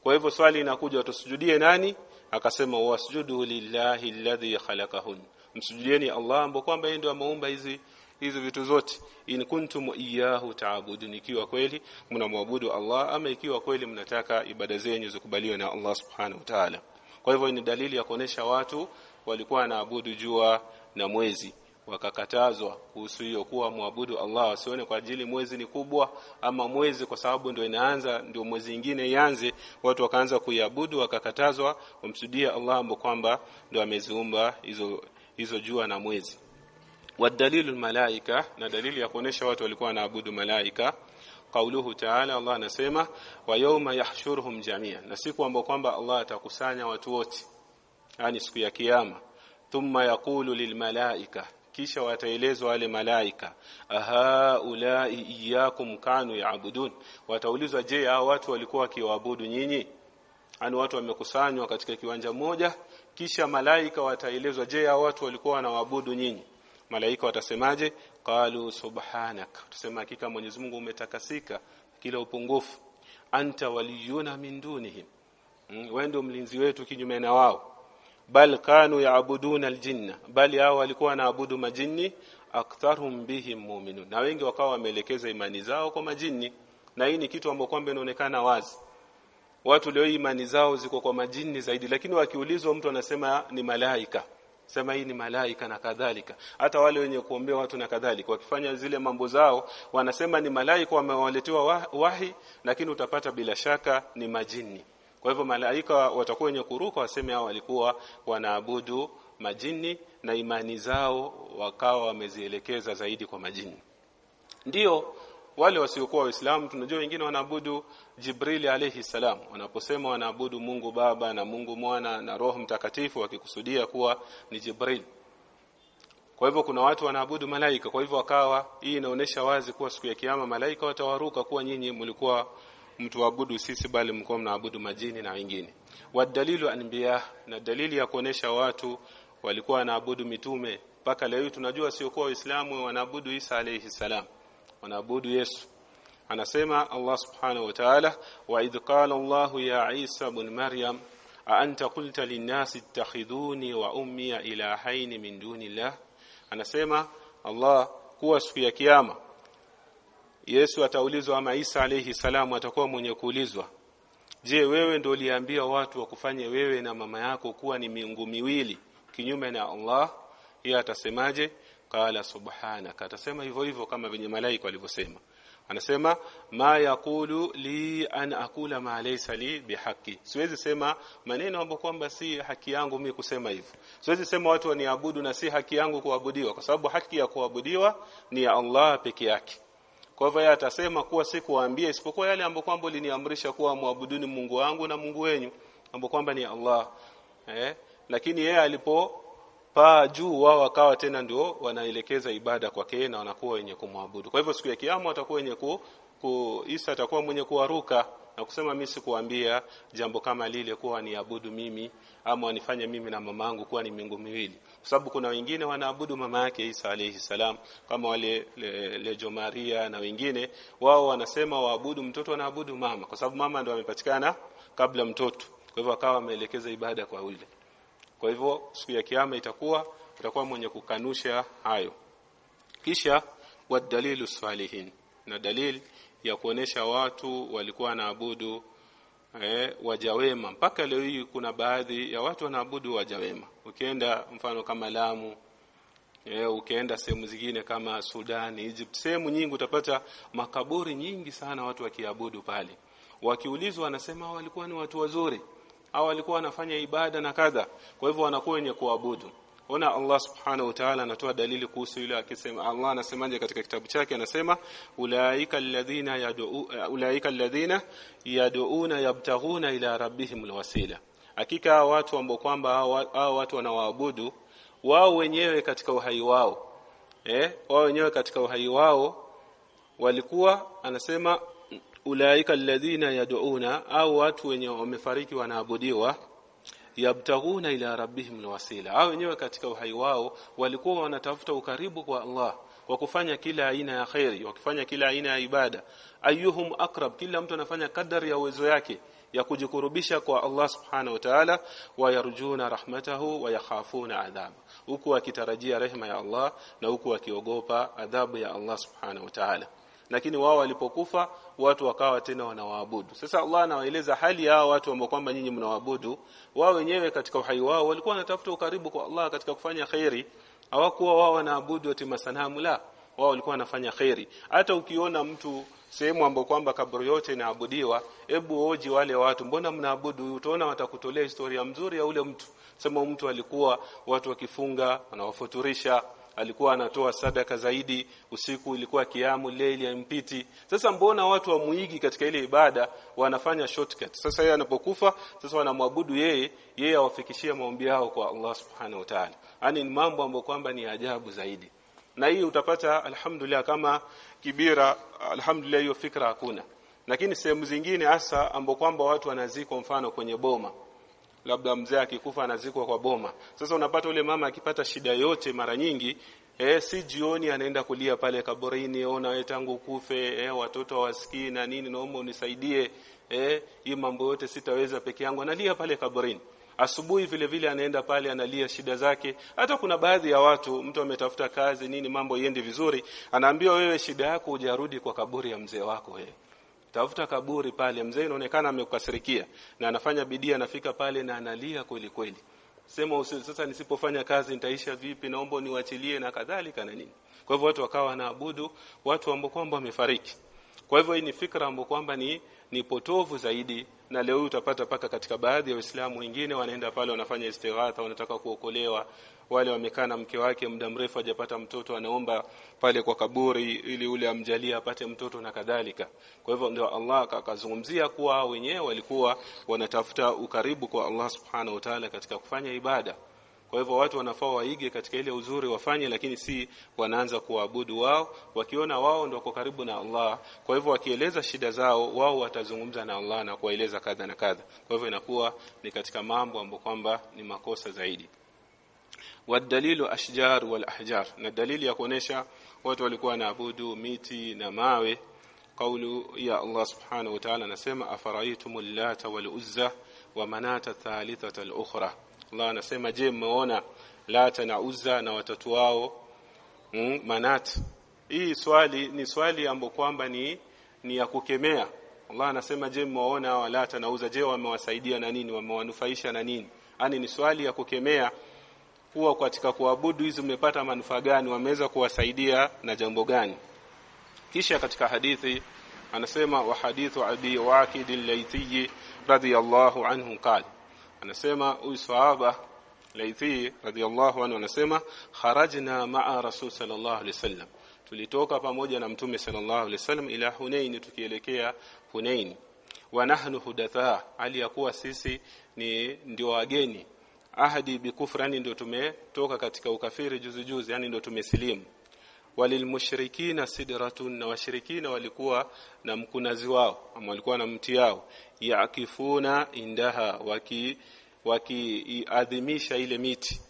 Speaker 1: Kwa hivyo swali inakuja tusujudie nani akasema wasjudu lillahi alladhi khalaqahun. Msujudieni Allah ambaye kwamba yeye ndiye ameumba hizi hizi vitu zote. In kuntum iyyahu ta'budun. Ikiwa kweli mnamwabudu Allah ama ikiwa kweli mnataka ibada zenyu zikubaliwe na Allah subhanahu wa ta'ala. Kwa hivyo ni dalili ya kuonesha watu walikuwa wanaabudu jua na mwezi wakakatazwa kuhusu hiyo kuwa muabudu Allah. Wasione kwa ajili mwezi ni kubwa ama mwezi kwa sababu ndio inaanza ndio mwezi ingine ianze. Watu wakaanza kuiabudu wakakatazwa wamsudia Allah ambapo kwamba ndio ameziumba hizo hizo jua na mwezi. Wadalilu malaika na dalili ya kuonesha watu walikuwa wanaabudu malaika. Qauluhu ta'ala Allah anasema wa yawma yahshuruhum jamia. Na siku ambapo kwamba Allah atakusanya watu wote. Yani siku ya kiyama. Thumma yaqulu lilmalaika kisha wataelezwa wale malaika aha ulai iyyakum kanu yaabudun wataulizwa je hao watu walikuwa wakiwaabudu nyinyi? Ani watu wamekusanywa katika kiwanja moja kisha malaika wataelezwa je hao watu walikuwa wanawaabudu nyinyi? Malaika watasemaje? Qalu subhanak. Tusema hakika Mwenyezi Mungu umetakasika kila upungufu. Anta waliyuna min dunihim. Wewe ndio mlinzi wetu kinyume na wao bal kanu yaabuduna aljinna bali hao walikuwa wanaabudu majini aktharuhum bihim mu'minun. Na wengi wakawa wameelekeza imani zao kwa majini na hii ni kitu ambacho kwamba inaonekana wazi. Watu leo imani zao ziko kwa majini zaidi. Lakini wakiulizwa mtu anasema ni malaika. Sema hii ni malaika na kadhalika. Hata wale wenye kuombea watu na kadhalika wakifanya zile mambo zao wanasema ni malaika wamewaletewa wahi lakini utapata bila shaka ni majini kwa hivyo malaika watakuwa wenye kuruka waseme hao walikuwa wanaabudu majini na imani zao wakawa wamezielekeza zaidi kwa majini. Ndiyo wale wasiokuwa waislamu tunajua wengine wanaabudu Jibrili alayhi salam. Wanaposema wanaabudu Mungu Baba na Mungu Mwana na Roho Mtakatifu wakikusudia kuwa ni Jibril kwa hivyo kuna watu wanaabudu malaika. Kwa hivyo wakawa hii inaonesha wazi kuwa siku ya kiyama malaika watawaruka kuwa nyinyi mlikuwa mtuabudu sisi bali mko mnaabudu majini na wengine. Wadalilu anbiya na dalili ya kuonesha watu walikuwa wanaabudu mitume mpaka leo tunajua sio kwa waislamu wanaabudu Isa alayhi salam wanaabudu Yesu. Anasema Allah subhanahu wa ta'ala wa idh qala Allah ya Isa ibn Maryam a anta qulta lin-nasi ittakhiduni wa ummi ilahayn min dunillah? Anasema Allah kuwa siku ya kiyama Yesu ataulizwa ama Isa alayhi salamu atakuwa mwenye kuulizwa Je wewe ndio uliambia watu wakufanye wewe na mama yako kuwa ni miungu miwili kinyume na Allah? Yeye atasemaje? Qala subhanaka. Atasema hivyo hivyo kama venye malaika walivyosema. Anasema ma yaqulu li an akula ma laysa li bihaqi. Siwezi sema maneno ambayo kwamba si haki yangu mimi kusema hivyo. Siwezi sema watu waniabudu na si haki yangu kuabudiwa kwa sababu haki ya kuabudiwa ni ya Allah peke yake kwa hivyo yeye atasema kuwa si kuambia isipokuwa yale ambayo kwamba uliniamrisha kuwa muabuduni Mungu wangu na Mungu wenyu ambapo kwamba ni Allah eh? Lakini yeye alipo paa juu wao wakawa tena ndio wanaelekeza ibada kwake na wanakuwa wenye kumwabudu. Kwa hivyo siku ya kiyama watakuwa wenye ku, ku Isa atakuwa mwenye kuwaruka na kusema mimi sikuambia jambo kama lile kuwa niabudu mimi ama wanifanye mimi na mama yangu kuwa ni miungu miwili. Kwa sababu kuna wengine wanaabudu mama yake Isa alayhi salam kama wale le, Lejo Maria na wengine wao wanasema waabudu mtoto wanaabudu mama. Kwa sababu mama ndo amepatikana kabla mtoto. Kwa hivyo akawa ameelekeza ibada kwa yule. Kwa hivyo siku ya kiyama itakuwa utakuwa mwenye kukanusha hayo. Kisha wadalilu salihin na dalil ya kuonesha watu walikuwa wanaabudu eh, wajawema. Mpaka leo hii kuna baadhi ya watu wanaabudu wajawema. Ukienda mfano kama Lamu eh, ukienda sehemu zingine kama Sudan Egypt sehemu nyingi utapata makaburi nyingi sana watu wakiabudu pale. Wakiulizwa wanasema walikuwa ni watu wazuri au walikuwa wanafanya ibada na kadha. Kwa hivyo wanakuwa wenye kuabudu ona Allah subhanahu wa ta'ala anatoa dalili kuhusu yule akisema Allah anasemaje katika kitabu chake? Anasema ulaika alladhina yad'u ulaika alladhina yad'una yabtaghuna ila rabbihim alwasila hakika watu ambao kwamba hao watu wanawaabudu wao wenyewe katika uhai wao eh wao wenyewe katika uhai wao walikuwa anasema ulaika alladhina yad'una au watu wenye wamefariki wanaabudiwa yabtaghuna ila rabbihim alwasila. Au wenyewe katika uhai wao walikuwa wanatafuta ukaribu kwa Allah kwa kufanya kila aina ya khairi wakifanya kila aina ya ibada. Ayuhum akrab kila mtu anafanya kadari ya uwezo yake ya kujikurubisha kwa Allah subhanahu wa ta'ala wa yarjuna rahmatahu wa yakhafuna adhab huku akitarajia rehema ya Allah na huku akiogopa adhabu ya Allah subhanahu wa ta'ala. Lakini wao walipokufa watu wakawa tena wanawaabudu. Sasa Allah anawaeleza hali ya watu ambao kwamba nyinyi mnawaabudu. Wao wenyewe katika uhai wao walikuwa wanatafuta ukaribu kwa Allah katika kufanya khairi. Hawakuwa wao wanaabudu ati masanamu la. Wao walikuwa wanafanya khairi. Hata ukiona mtu sehemu ambapo kwamba kaburi yote inaabudiwa hebu oji wale watu mbona mnaabudu? Utaona watakutolea historia mzuri ya ule mtu. Sema mtu alikuwa watu wakifunga wanawafuturisha alikuwa anatoa sadaka zaidi usiku ilikuwa kiamu leili yampiti sasa mbona watu wamuigi katika ile ibada wanafanya shortcut? Sasa yeye anapokufa sasa wanamwabudu yeye yeye awafikishie maombi yao kwa Allah subhanahu wa ta'ala. Yani ni mambo ambayo kwamba ni ajabu zaidi. Na hii utapata alhamdulillah kama kibira alhamdulillah hiyo fikra hakuna. Lakini sehemu zingine hasa ambapo kwamba watu wanazikwa mfano kwenye boma labda mzee akikufa anazikwa kwa boma. Sasa unapata ule mama akipata shida yote mara nyingi eh si jioni anaenda kulia pale kaburini ona wewe tangu kufe eh watoto wasikii na nini naomba unisaidie eh hii mambo yote sitaweza peke yangu. Analia pale kaburini. Asubuhi vile vile anaenda pale analia shida zake. Hata kuna baadhi ya watu mtu ametafuta kazi nini mambo iende vizuri anaambiwa wewe shida yako hujarudi kwa kaburi ya mzee wako wewe tafuta kaburi pale. Mzee inaonekana amekukasirikia na anafanya bidii anafika pale na analia kweli kweli. Sema sasa nisipofanya kazi nitaisha vipi? Naomba niwachilie na kadhalika na nini. Kwa hivyo watu wakawa wanaabudu watu ambao kwamba wamefariki. Kwa hivyo hii ni fikra ambayo kwamba ni ni potovu zaidi na leo utapata paka katika baadhi ya Waislamu wengine wanaenda pale wanafanya istighatha wanataka kuokolewa. Wale wamekaa na mke wake muda mrefu hajapata mtoto anaomba pale kwa kaburi ili ule amjalie apate mtoto na kadhalika. Kwa hivyo ndio Allah akazungumzia kuwa wenyewe walikuwa wanatafuta ukaribu kwa Allah subhanahu wa ta'ala katika kufanya ibada kwa hivyo watu wanafaa waige katika ile uzuri wafanye lakini si wanaanza kuabudu wao. Wakiona wao ndio wako karibu na Allah kwa hivyo wakieleza shida zao wao watazungumza na Allah na kuwaeleza kadha na kadha. Kwa hivyo inakuwa ni katika mambo ambayo kwamba ni makosa zaidi. Wadalilu ashjar wal ahjar na dalili ya kuonesha watu walikuwa wanaabudu miti na mawe. Kaulu ya Allah subhanahu wa ta'ala anasema afaraitumul lata wal uzza wa manata thalithata al ukhra Allah anasema je mmeona lata na uzza na watatu wao? Mm, manat. Hii swali ni swali ambapo kwamba ni ni ya kukemea. Allah anasema je mmeona walata na uzza? Je wamewasaidia na nini? Wamewanufaisha na nini? Yani ni swali ya kukemea kuwa katika kuabudu hizi mmepata manufaa gani? Wameweza kuwasaidia na jambo gani? Kisha katika hadithi anasema wa hadithu abi waqid al-laythi radiyallahu anhu qala anasema huyu sahaba Laithi radhiallahu anhu anasema kharajna ma'a rasul sallallahu alaihi wasallam. Tulitoka pamoja na mtume sallallahu alaihi wasallam ila Hunain tukielekea Hunain. Wa nahnu hudatha hali ya kuwa sisi ni ndio wageni. Ahadi bikufrani ndio tumetoka katika ukafiri juzi juzi yani ndio tumesilimu. Walilmushrikina sidratun na washirikina walikuwa na mkunazi wao ama walikuwa na mti yao yakifuna indaha waki wakiadhimisha ile miti.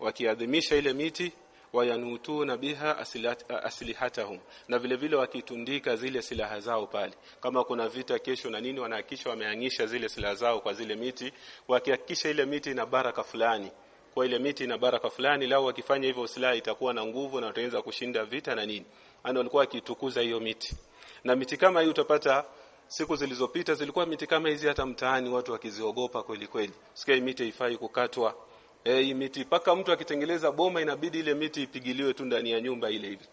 Speaker 1: Wakiadhimisha ile miti wayanutuna biha aslihatahum na vile vile wakitundika zile silaha zao pale. Kama kuna vita kesho na nini wanahakisha wameangisha zile silaha zao kwa zile miti. Wakihakikisha ile miti ina baraka fulani. Kwa ile miti ina baraka fulani lao wakifanya hivyo silaha itakuwa na nguvu na wataweza kushinda vita na nini. Ana walikuwa akitukuza hiyo miti. Na miti kama hii utapata siku zilizopita zilikuwa miti kama hizi hata mtaani watu wakiziogopa kweli kweli. Sikia hii miti haifai kukatwa. Eh miti paka mtu akitengeleza boma inabidi ile miti ipigiliwe tu ndani ya nyumba ile hivi.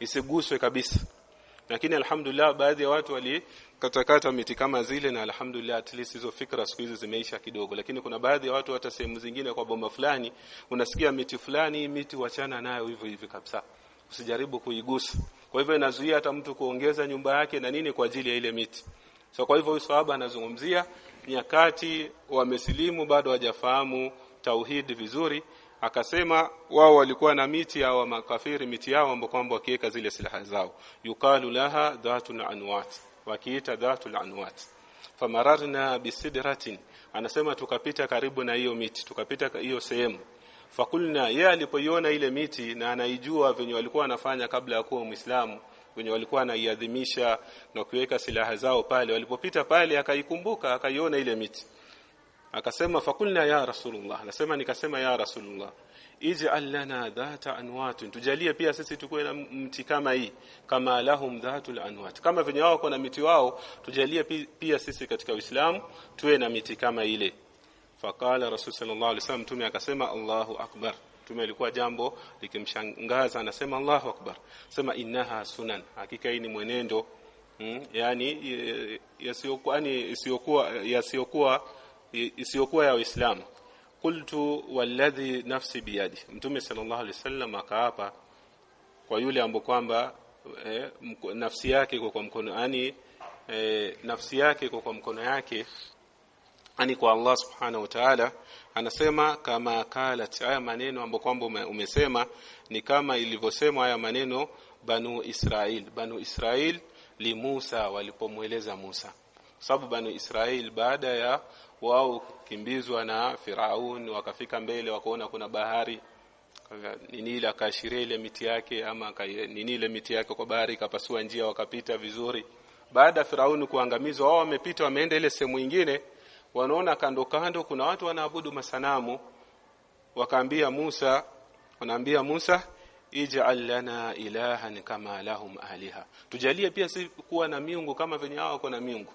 Speaker 1: Isiguswe kabisa. Lakini alhamdulillah baadhi ya watu walikatakata miti kama zile na alhamdulillah at least hizo fikra siku hizi zimeisha kidogo. Lakini kuna baadhi ya watu hata sehemu zingine kwa boma fulani unasikia miti fulani miti wachana nayo hivyo hivyo kabisa. Usijaribu kuigusa kwa hivyo inazuia hata mtu kuongeza nyumba yake na nini kwa ajili ya ile miti. So kwa hivyo huyu sahaba anazungumzia nyakati wamesilimu bado hawajafahamu tauhid vizuri. Akasema wao walikuwa na miti au makafiri miti yao ambao kwamba wakiweka zile silaha zao. Yukalu laha dhatul anwat wakiita dhatul anwat. Famararna bisidratin anasema tukapita karibu na hiyo miti tukapita hiyo sehemu fakulna yeye alipoiona ile miti na anaijua venye walikuwa wanafanya kabla ya kuwa muislamu wenye walikuwa anaiadhimisha na kuweka silaha zao pale walipopita pale akaikumbuka akaiona ile miti. Akasema fakulna ya rasulullah. Anasema nikasema ya rasulullah ij'al lana dhata anwat tujalie pia sisi tukue na mti kama hii kama lahum dhatul anwat. Kama venye wao kuna miti wao tujalie pia sisi katika uislamu tuwe na miti kama ile faqala rasul sallallahu alaihi wasallam mtume akasema Allahu akbar. Mtume alikuwa jambo likimshangaza anasema Allahu akbar. Sema innaha sunan. Hakika hii ni mwenendo mm, yani yasiyokuwa ni isiyokuwa yasiyokuwa isiyokuwa ya Uislamu. Qultu walladhi nafsi biyadi. Mtume sallallahu alaihi wasallam akaapa kwa yule ambaye kwamba eh, nafsi yake kwa mkono yani eh, nafsi yake kwa mkono yake ani kwa Allah subhanahu wa ta'ala anasema kama kalat haya maneno ambayo kwamba umesema ni kama ilivyosema haya maneno banu Israil. Banu Israil li Musa walipomweleza Musa. Sababu banu Israil baada ya wao kukimbizwa na Firaun wakafika mbele wakaona kuna bahari nini ile akaashiria ile miti yake ama nini ile miti yake kwa bahari ikapasua njia wakapita vizuri. Baada ya Firaun kuangamizwa wao wamepita wameenda ile sehemu nyingine wanaona kando kando kuna watu wanaabudu masanamu. Wakaambia Musa wanaambia Musa ij'al lana ilahan kama lahum aliha. Tujalie pia si kuwa na miungu kama venye hao wako na miungu.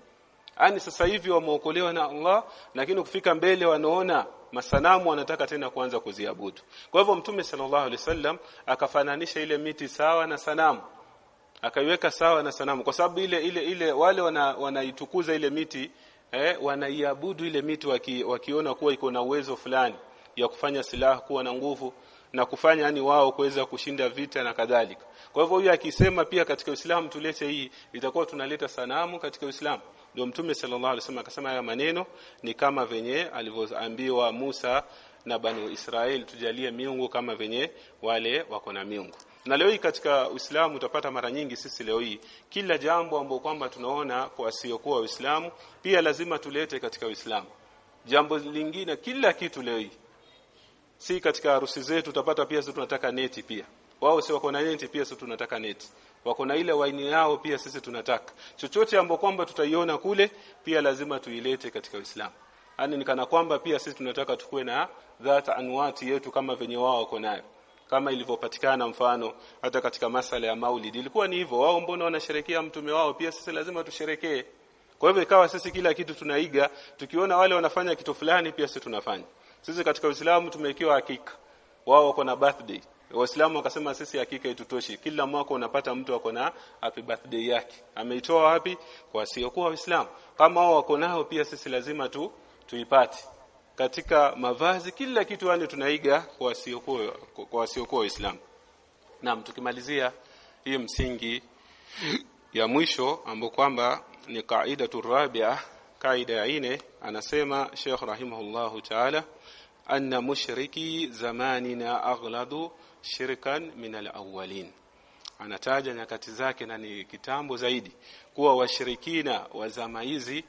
Speaker 1: Yani sasa hivi wameokolewa na Allah lakini kufika mbele wanaona masanamu wanataka tena kuanza kuziabudu. Kwa hivyo mtume sallallahu alaihi wasallam akafananisha ile miti sawa na sanamu. Akaiweka sawa na sanamu. Kwa sababu ile ile ile wale wanaitukuza wana ile miti eh, wanaiabudu ile miti waki, wakiona kuwa iko na uwezo fulani ya kufanya silaha kuwa na nguvu na kufanya yani wao kuweza kushinda vita na kadhalika. Kwa hivyo huyu akisema pia katika Uislamu tulete hii itakuwa tunaleta sanamu katika Uislamu. Ndio Mtume sallallahu alaihi wasallam akasema haya maneno ni kama venye alivyoambiwa Musa na Bani Israeli, tujalie miungu kama venye wale wako na miungu. Na leo hii katika Uislamu utapata mara nyingi sisi leo hii kila jambo ambalo kwamba tunaona kwa wasiokuwa Uislamu pia lazima tulete katika Uislamu. Jambo lingine kila kitu leo hii si katika harusi zetu utapata pia sisi tunataka neti pia. Wao si wako na neti pia sisi tunataka neti. Wako na ile waini yao pia sisi tunataka. Chochote ambapo kwamba tutaiona kule pia lazima tuilete katika Uislamu. Yaani ni kana kwamba pia sisi tunataka tukue na dhata anwati yetu kama venye wao wako nayo kama ilivyopatikana mfano hata katika masala ya maulidi. Ilikuwa ni hivyo wao mbona wanasherekea mtume wao? Pia sisi lazima tusherekee. Kwa hivyo ikawa sisi kila kitu tunaiga tukiona wale wanafanya kitu fulani pia sisi tunafanya. Sisi katika Uislamu tumewekewa hakika. Wao wako na birthday. Waislamu wakasema sisi hakika itutoshi kila mwaka unapata mtu ako na happy birthday yake. Ameitoa wapi? Kwa siokuwa Waislamu. Kama wao wako nao pia sisi lazima tu tuipate katika mavazi kila kitu yani tunaiga kwa wasiokuwa kwa Waislamu. Naam tukimalizia hii msingi ya mwisho ambao kwamba ni kaida turabia kaida ya ine anasema Sheikh rahimahullahu ta'ala anna mushriki zamanina aghladu shirkan min alawwalin anataja nyakati zake na ni kitambo zaidi kuwa washirikina wa zama hizi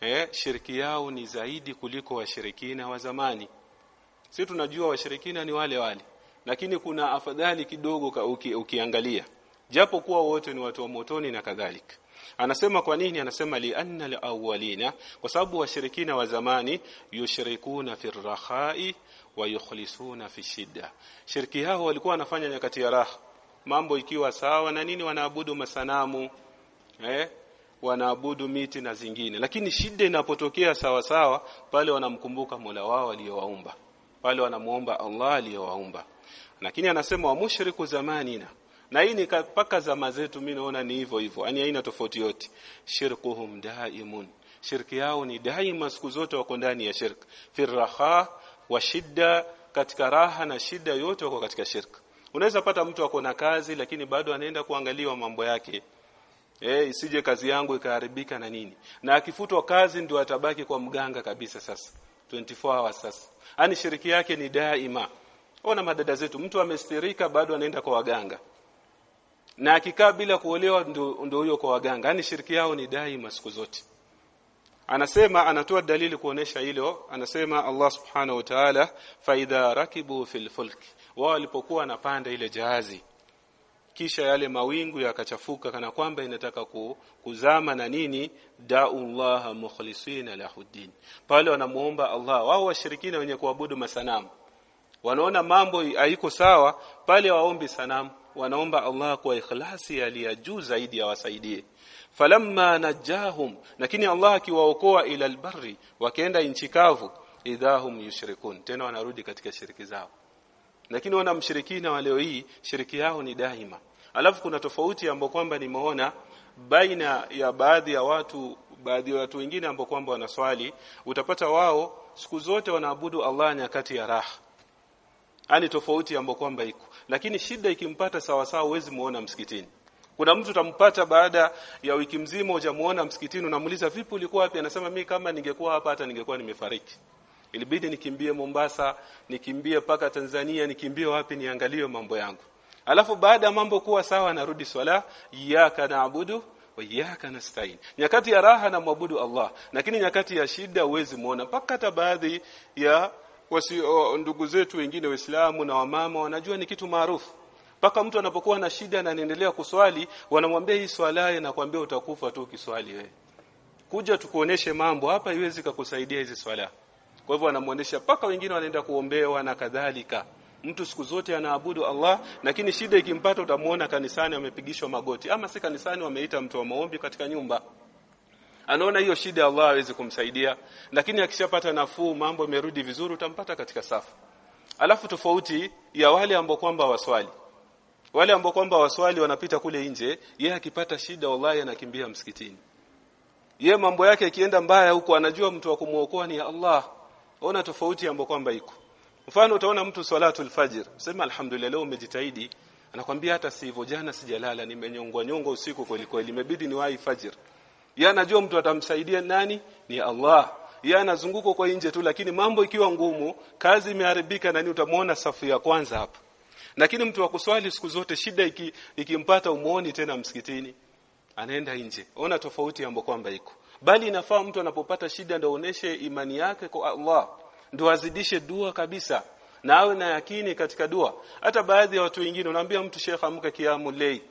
Speaker 1: eh, shiriki yao ni zaidi kuliko washirikina wa zamani. Si tunajua washirikina ni wale wale, lakini kuna afadhali kidogo uki, ukiangalia, japo kuwa wote ni watu wa motoni na kadhalika. Anasema kwa nini? Anasema li anna alawwalina, kwa sababu washirikina wa zamani yushrikuna fi rakhai wa yukhlisuna fi shidda. Shirki yao walikuwa wanafanya nyakati ya raha, mambo ikiwa sawa na nini, wanaabudu masanamu eh, wanaabudu miti na zingine. Lakini shida inapotokea sawa sawa pale wanamkumbuka Mola wao aliyowaumba pale wanamuomba Allah aliyowaumba lakini anasema wa mushriku zamanina. Na hii ni mpaka zama zetu mimi naona ni hivyo hivyo. Yani haina tofauti yote. Shirkuhum daimun. Shirki yao ni daima siku zote wako ndani ya shirk. Firraha wa shidda katika raha na shida yote wako katika shirk. Unaweza pata mtu ako na kazi lakini bado anaenda kuangaliwa mambo yake eh isije kazi yangu ikaharibika na nini. Na akifutwa kazi ndio atabaki kwa mganga kabisa sasa. 24 hours sasa. Yaani shiriki yake ni daima. Ona madada zetu mtu amestirika bado anaenda kwa waganga. Na akikaa bila kuolewa ndio huyo kwa waganga. Yaani shiriki yao ni daima siku zote. Anasema anatoa dalili kuonesha hilo. Anasema Allah subhanahu wa ta'ala fa idha rakibu fil fulk. Wao walipokuwa wanapanda ile jahazi kisha yale mawingu yakachafuka kana kwamba inataka kuzama na nini? Daullah mukhlisina lahuddin pale wanamuomba Allah wao washirikina wenye kuabudu masanamu. Wanaona mambo haiko sawa pale waombi sanamu. Wanaomba Allah kwa ikhlasi aliya juu zaidi awasaidie falamma najahum lakini Allah akiwaokoa ila albarri wakaenda nchi kavu idahum yushrikun. Tena wanarudi katika shiriki zao lakini wana mshirikina wa leo hii shiriki yao ni daima. Alafu kuna tofauti ambayo kwamba nimeona baina ya baadhi ya watu baadhi ya watu wengine ambao kwamba wanaswali utapata wao siku zote wanaabudu Allah nyakati ya raha. Ani tofauti ambayo kwamba iko. Lakini shida ikimpata sawa sawa huwezi muona msikitini. Kuna mtu utampata baada ya wiki mzima hujamuona msikitini unamuuliza vipi ulikuwa wapi? Anasema mimi kama ningekuwa hapa hata ningekuwa nimefariki ilibidi nikimbie Mombasa nikimbie paka Tanzania nikimbie wapi niangalie mambo yangu. Alafu baada ya mambo kuwa sawa narudi swala iyyaka naabudu wa iyyaka nasta'in. Nyakati ya raha na mwabudu Allah. Lakini nyakati ya shida huwezi muona mpaka hata baadhi ya wasi, o, ndugu zetu wengine waislamu na wamama wanajua ni kitu maarufu. Mpaka mtu anapokuwa na shida na anaendelea kuswali wanamwambia hii swala yake na kuambia utakufa tu ukiswali wewe. Kuja tukuoneshe mambo hapa iwezi kukusaidia hizi swala kwa hivyo anamuonesha mpaka wengine wanaenda kuombewa na kadhalika. Mtu siku zote anaabudu Allah lakini shida ikimpata utamuona kanisani amepigishwa magoti. Ama si kanisani wameita mtu wa maombi katika nyumba. Anaona hiyo shida Allah hawezi kumsaidia. Lakini akishapata nafuu mambo yamerudi vizuri utampata katika safu. Alafu tofauti ya wale ambao kwamba waswali. Wale ambao kwamba waswali wanapita kule nje yeye akipata shida wallahi anakimbia msikitini. Ye mambo yake ikienda mbaya huko anajua mtu wa kumuokoa ni Allah ona tofauti ambayo kwamba iko. Mfano utaona mtu salatu alfajr, sema alhamdulillah leo umejitahidi. Anakwambia hata sivyo jana sijalala nimenyongwa nyongo usiku kweli kweli imebidi niwahi fajr. Yeye anajua mtu atamsaidia nani? Ni Allah. Yeye anazunguka kwa nje tu lakini mambo ikiwa ngumu kazi imeharibika nani utamwona safu ya kwanza hapa. Lakini mtu wa kuswali siku zote shida iki, ikimpata umuoni tena msikitini. Anaenda nje. Ona tofauti ambayo kwamba iko bali inafaa mtu anapopata shida ndio aoneshe imani yake kwa Allah ndio azidishe dua kabisa na awe na yakini katika dua. Hata baadhi ya watu wengine unaambia mtu shekha amka kiamu lei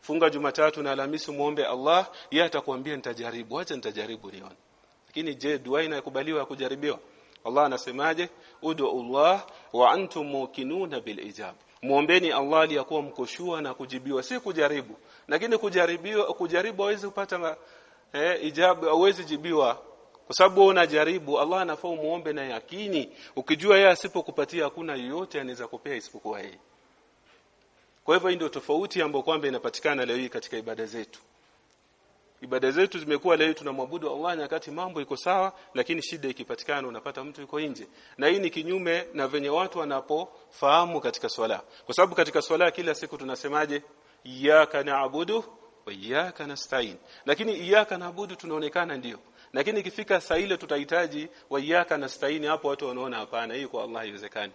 Speaker 1: funga Jumatatu na Alhamisi muombe Allah yeye atakwambia nitajaribu acha nitajaribu nione. Lakini je dua inakubaliwa kujaribiwa? Allah anasemaje? Ud'u Allah wa antum muqinuna bil ijab. Muombeni Allah aliyakuwa mkoshua na kujibiwa si kujaribu. Lakini kujaribiwa kujaribu hawezi kupata eh, ijabu hawezi jibiwa. Kwa sababu unajaribu Allah anafaa muombe na yakini. Ukijua yeye asipokupatia hakuna yoyote anaweza kupea isipokuwa yeye. Kwa hivyo ndio tofauti ambayo kwamba inapatikana leo hii katika ibada zetu. Ibada zetu zimekuwa leo tunamwabudu Allah nyakati mambo iko sawa lakini shida ikipatikana unapata mtu yuko nje. Na hii ni kinyume na venye watu wanapofahamu katika swala. Kwa sababu katika swala kila siku tunasemaje? Iyyaka na'budu wa iyyaka nasta'in. Lakini iyyaka na'budu tunaonekana ndiyo lakini ikifika saa ile tutahitaji wa iyyaka nasta'in hapo watu wanaona hapana hii kwa Allah haiwezekani.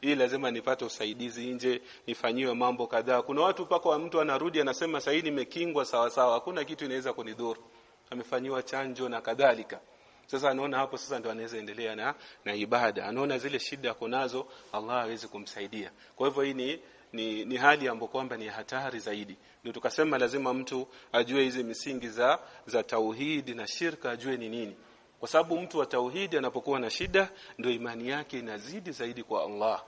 Speaker 1: Hii lazima nipate usaidizi nje nifanyiwe mambo kadhaa. Kuna watu pako wa mtu anarudi anasema sasa hii nimekingwa sawa sawa hakuna kitu inaweza kunidhuru. Amefanyiwa chanjo na kadhalika. Sasa anaona hapo sasa ndo anaweza endelea na na ibada. Anaona zile shida nazo Allah hawezi kumsaidia. Kwa hivyo hii ni ni, ni hali ambayo kwamba ni hatari zaidi ndio tukasema lazima mtu ajue hizi misingi za za tauhidi na shirka ajue ni nini. Kwa sababu mtu wa tauhidi anapokuwa na shida ndio imani yake inazidi zaidi kwa Allah.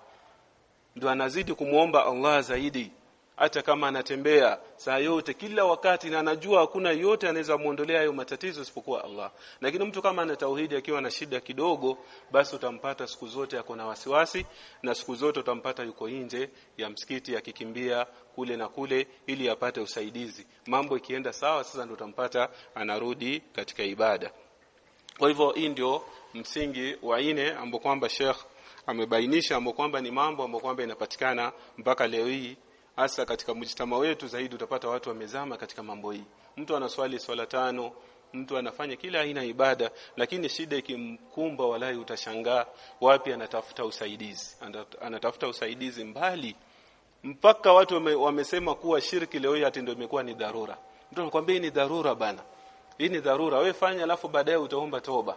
Speaker 1: Ndio anazidi kumwomba Allah zaidi. Hata kama anatembea saa yote kila wakati na anajua hakuna yote anaweza muondolea hayo matatizo isipokuwa Allah. Lakini mtu kama ana tauhidi akiwa na shida kidogo basi utampata siku zote ako na wasiwasi na siku zote utampata yuko nje ya msikiti akikimbia kule na kule ili apate usaidizi. Mambo ikienda sawa sasa ndio utampata anarudi katika ibada. Kwa hivyo hii ndio msingi wa nne ambao kwamba Sheikh amebainisha ambao kwamba ni mambo ambao kwamba inapatikana mpaka leo hii. Hasa katika mjitama wetu zaidi utapata watu wamezama katika mambo hii. Mtu anaswali swala tano mtu anafanya kila aina ibada lakini shida ikimkumba walai utashangaa wapi anatafuta usaidizi. Anatafuta usaidizi mbali mpaka watu wame, wamesema kuwa shirki leo hii ndio imekuwa ni dharura. Mtu anakuambia ni dharura bana. Hii ni dharura. Wewe fanya alafu baadaye utaomba toba.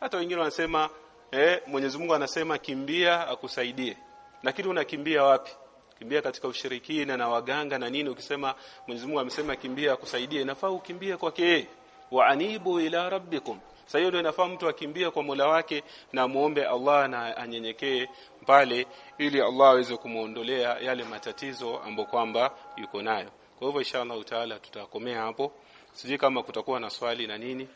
Speaker 1: Hata wengine wanasema eh Mwenyezi Mungu anasema kimbia akusaidie. Lakini unakimbia wapi? Kimbia katika ushirikina na waganga na nini? Ukisema Mwenyezi Mungu amesema kimbia akusaidie nafaa ukimbie kwake wa anibu ila rabbikum sasa hiyo ndio inafaa mtu akimbia kwa Mola wake na muombe Allah na anyenyekee pale ili Allah aweze kumuondolea yale matatizo ambayo kwamba yuko nayo. Kwa hivyo inshallah taala tutakomea hapo. Sijui kama kutakuwa na swali na nini.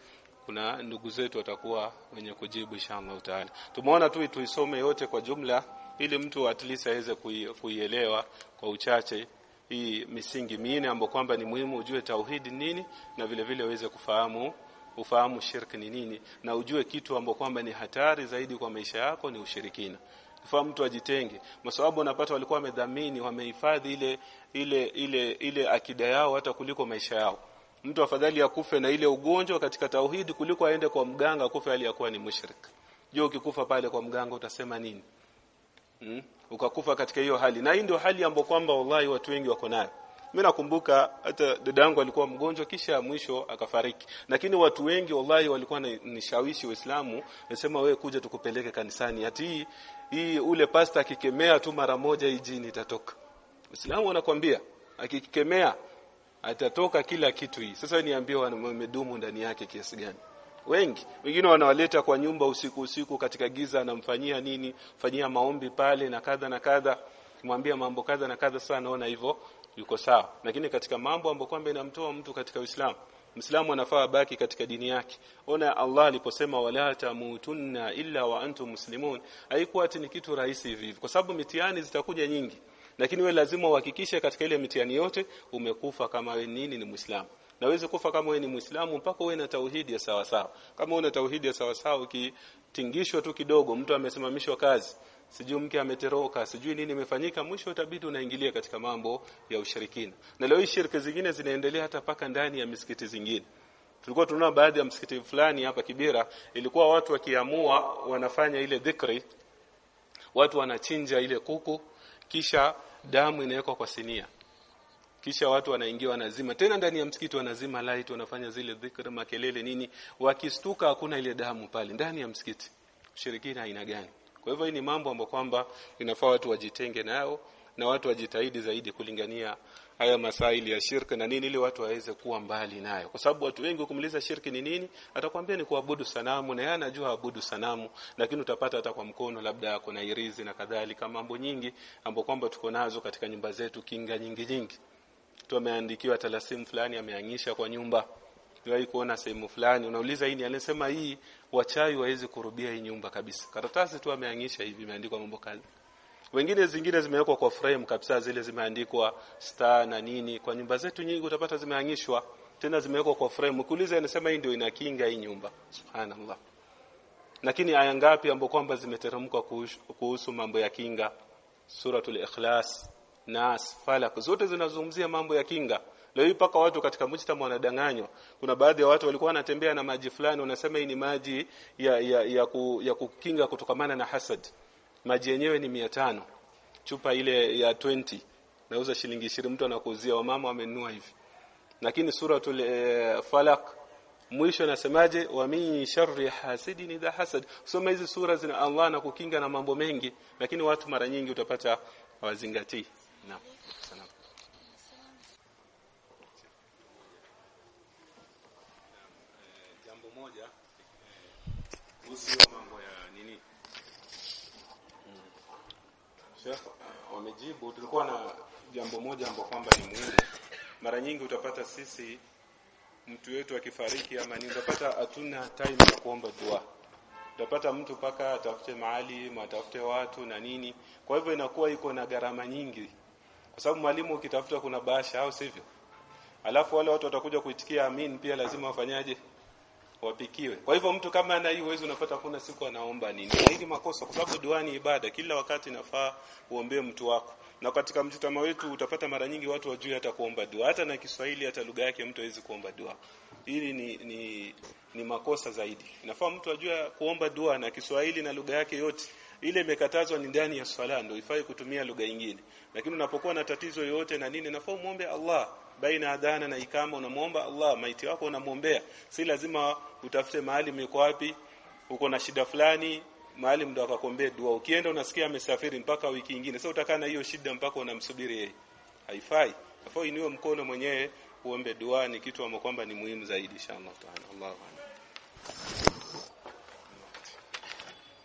Speaker 1: Kuna ndugu zetu watakuwa wenye kujibu inshallah taala. Tumeona tu tuisome yote kwa jumla ili mtu at least aweze kuielewa kwa uchache hii misingi minne ambayo kwamba ni muhimu ujue tauhidi nini na vile vile uweze kufahamu ufahamu shirki ni nini na ujue kitu ambacho kwamba ni hatari zaidi kwa maisha yako ni ushirikina. Kwa mtu ajitenge. Kwa sababu unapata walikuwa wamedhamini wamehifadhi ile ile ile ile akida yao hata kuliko maisha yao. Mtu afadhali akufe na ile ugonjwa katika tauhidi kuliko aende kwa mganga akufe hali ya kuwa ni mushrik. Je ukikufa pale kwa mganga utasema nini? Hmm? ukakufa katika hiyo hali. Na hii ndio hali ambayo kwamba wallahi watu wengi wako nayo mimi nakumbuka hata dada yangu alikuwa mgonjwa kisha mwisho akafariki. Lakini watu wengi wallahi walikuwa nishawishi waislamu nasema wewe kuja tukupeleke kanisani. Ati hii hii ule pasta akikemea tu mara moja hii jini itatoka. Waislamu wanakwambia akikemea atatoka kila kitu hii. Sasa niambie wamedumu ndani yake kiasi gani? Wengi. Wengine wanawaleta kwa nyumba usiku usiku katika giza anamfanyia nini fanyia maombi pale na kadha na kadha. Kumwambia mambo kadha na kadha. Sasa naona hivyo yuko sawa lakini katika mambo ambayo kwamba inamtoa mtu katika Uislamu Muislamu anafaa abaki katika dini yake. Ona Allah aliposema wala tamutunna illa wa antum muslimun, haikuwa ati ni kitu rahisi hivi kwa sababu mitihani zitakuja nyingi. Lakini we lazima uhakikishe katika ile mitihani yote umekufa kama we nini ni Muislamu. Na kufa kama we ni Muislamu mpaka uwe na tauhidi ya sawa sawa. Kama una tauhidi ya sawa sawa ukitingishwa tu kidogo mtu amesimamishwa kazi sijui mke ametoroka, sijui nini imefanyika mwisho utabidi unaingilia katika mambo ya ushirikina. Na leo hii shirika zingine zinaendelea hata paka ndani ya misikiti zingine. Tulikuwa tunaona baadhi ya msikiti fulani hapa Kibera, ilikuwa watu wakiamua wanafanya ile dhikri watu wanachinja ile kuku kisha damu inawekwa kwa sinia. Kisha watu wanaingia wanazima. Tena ndani ya msikiti wanazima light wanafanya zile dhikri makelele nini. Wakistuka hakuna ile damu pale. Ndani ya msikiti ushirikina aina gani kwa hivyo hii ni mambo ambayo kwamba inafaa watu wajitenge nayo na watu wajitahidi zaidi kulingania haya masaili ya shirki na nini ili watu waweze kuwa mbali nayo. Kwa sababu watu wengi kumuliza shirki ni nini? Atakwambia ni kuabudu sanamu na yeye anajua abudu sanamu lakini utapata hata kwa mkono labda kuna irizi na kadhalika mambo nyingi ambapo kwamba tuko nazo katika nyumba zetu kinga nyingi nyingi. Tumeandikiwa talasimu fulani ameangisha kwa nyumba Niwahi kuona sehemu fulani unauliza hii ni alisema hii wachawi waweze kurubia hii nyumba kabisa. Karatasi tu ameangisha hivi imeandikwa mambo kazi. Wengine zingine zimewekwa kwa frame kabisa zile zimeandikwa star na nini. Kwa nyumba zetu nyingi utapata zimeangishwa tena zimewekwa kwa frame. Ukiuliza anasema hii ndio inakinga hii nyumba. Subhanallah. Lakini aya ngapi ambapo kwamba zimeteremka kuhusu mambo ya kinga? Suratul Ikhlas, Nas, Falaq zote zinazungumzia mambo ya kinga. Leo mpaka watu katika mujtama wanadanganywa. Kuna baadhi ya watu walikuwa wanatembea na maji fulani wanasema hii ni maji ya ya, ya, ku, ya kukinga kutokamana na hasad. Maji yenyewe ni mia tano Chupa ile ya 20 nauza shilingi 20 mtu anakuuzia wamama wamenunua hivi. Lakini suratul e, Falaq mwisho anasemaje wa min sharri hasidin idha hasad. Soma hizi sura zina Allah na kukinga na mambo mengi lakini watu mara nyingi utapata hawazingatii. Naam. Salam. jambo moja kuhusu mambo ya nini Sheikh uh, wamejibu. Tulikuwa na jambo moja ambalo kwamba ni muhimu. Mara nyingi utapata sisi mtu wetu akifariki ama ni utapata hatuna time ya kuomba dua. Utapata mtu paka atafute mahali, atafute watu na nini. Kwa hivyo inakuwa iko na gharama nyingi. Kwa sababu mwalimu ukitafuta kuna bahasha au sivyo? Alafu wale watu watakuja kuitikia amin pia lazima wafanyaje? Wapikiwe. Kwa hivyo mtu kama ana hii uwezo unapata kuna siku anaomba nini. Hili makosa kwa sababu dua ni ibada. Kila wakati nafaa uombee mtu wako. Na katika mtutama wetu utapata mara nyingi watu wajui hata kuomba dua. Hata na Kiswahili hata lugha yake mtu hawezi kuomba dua. Hili ni ni ni makosa zaidi. Inafaa mtu ajue kuomba dua na Kiswahili na lugha yake yote. Ile imekatazwa ni ndani ya swala ndio ifai kutumia lugha nyingine. Lakini unapokuwa na tatizo yoyote na nini nafaa muombe Allah baina adhana na ikama unamuomba Allah maiti wako unamwombea. Si lazima utafute mahali mko wapi uko na shida fulani mahali mdo akakombea dua. Ukienda unasikia amesafiri mpaka wiki nyingine. Sasa utakaa na hiyo shida mpaka unamsubiri yeye. Haifai. Afao iniwe mkono mwenyewe uombe dua ni kitu ambacho kwamba ni muhimu zaidi inshallah taala. Allahu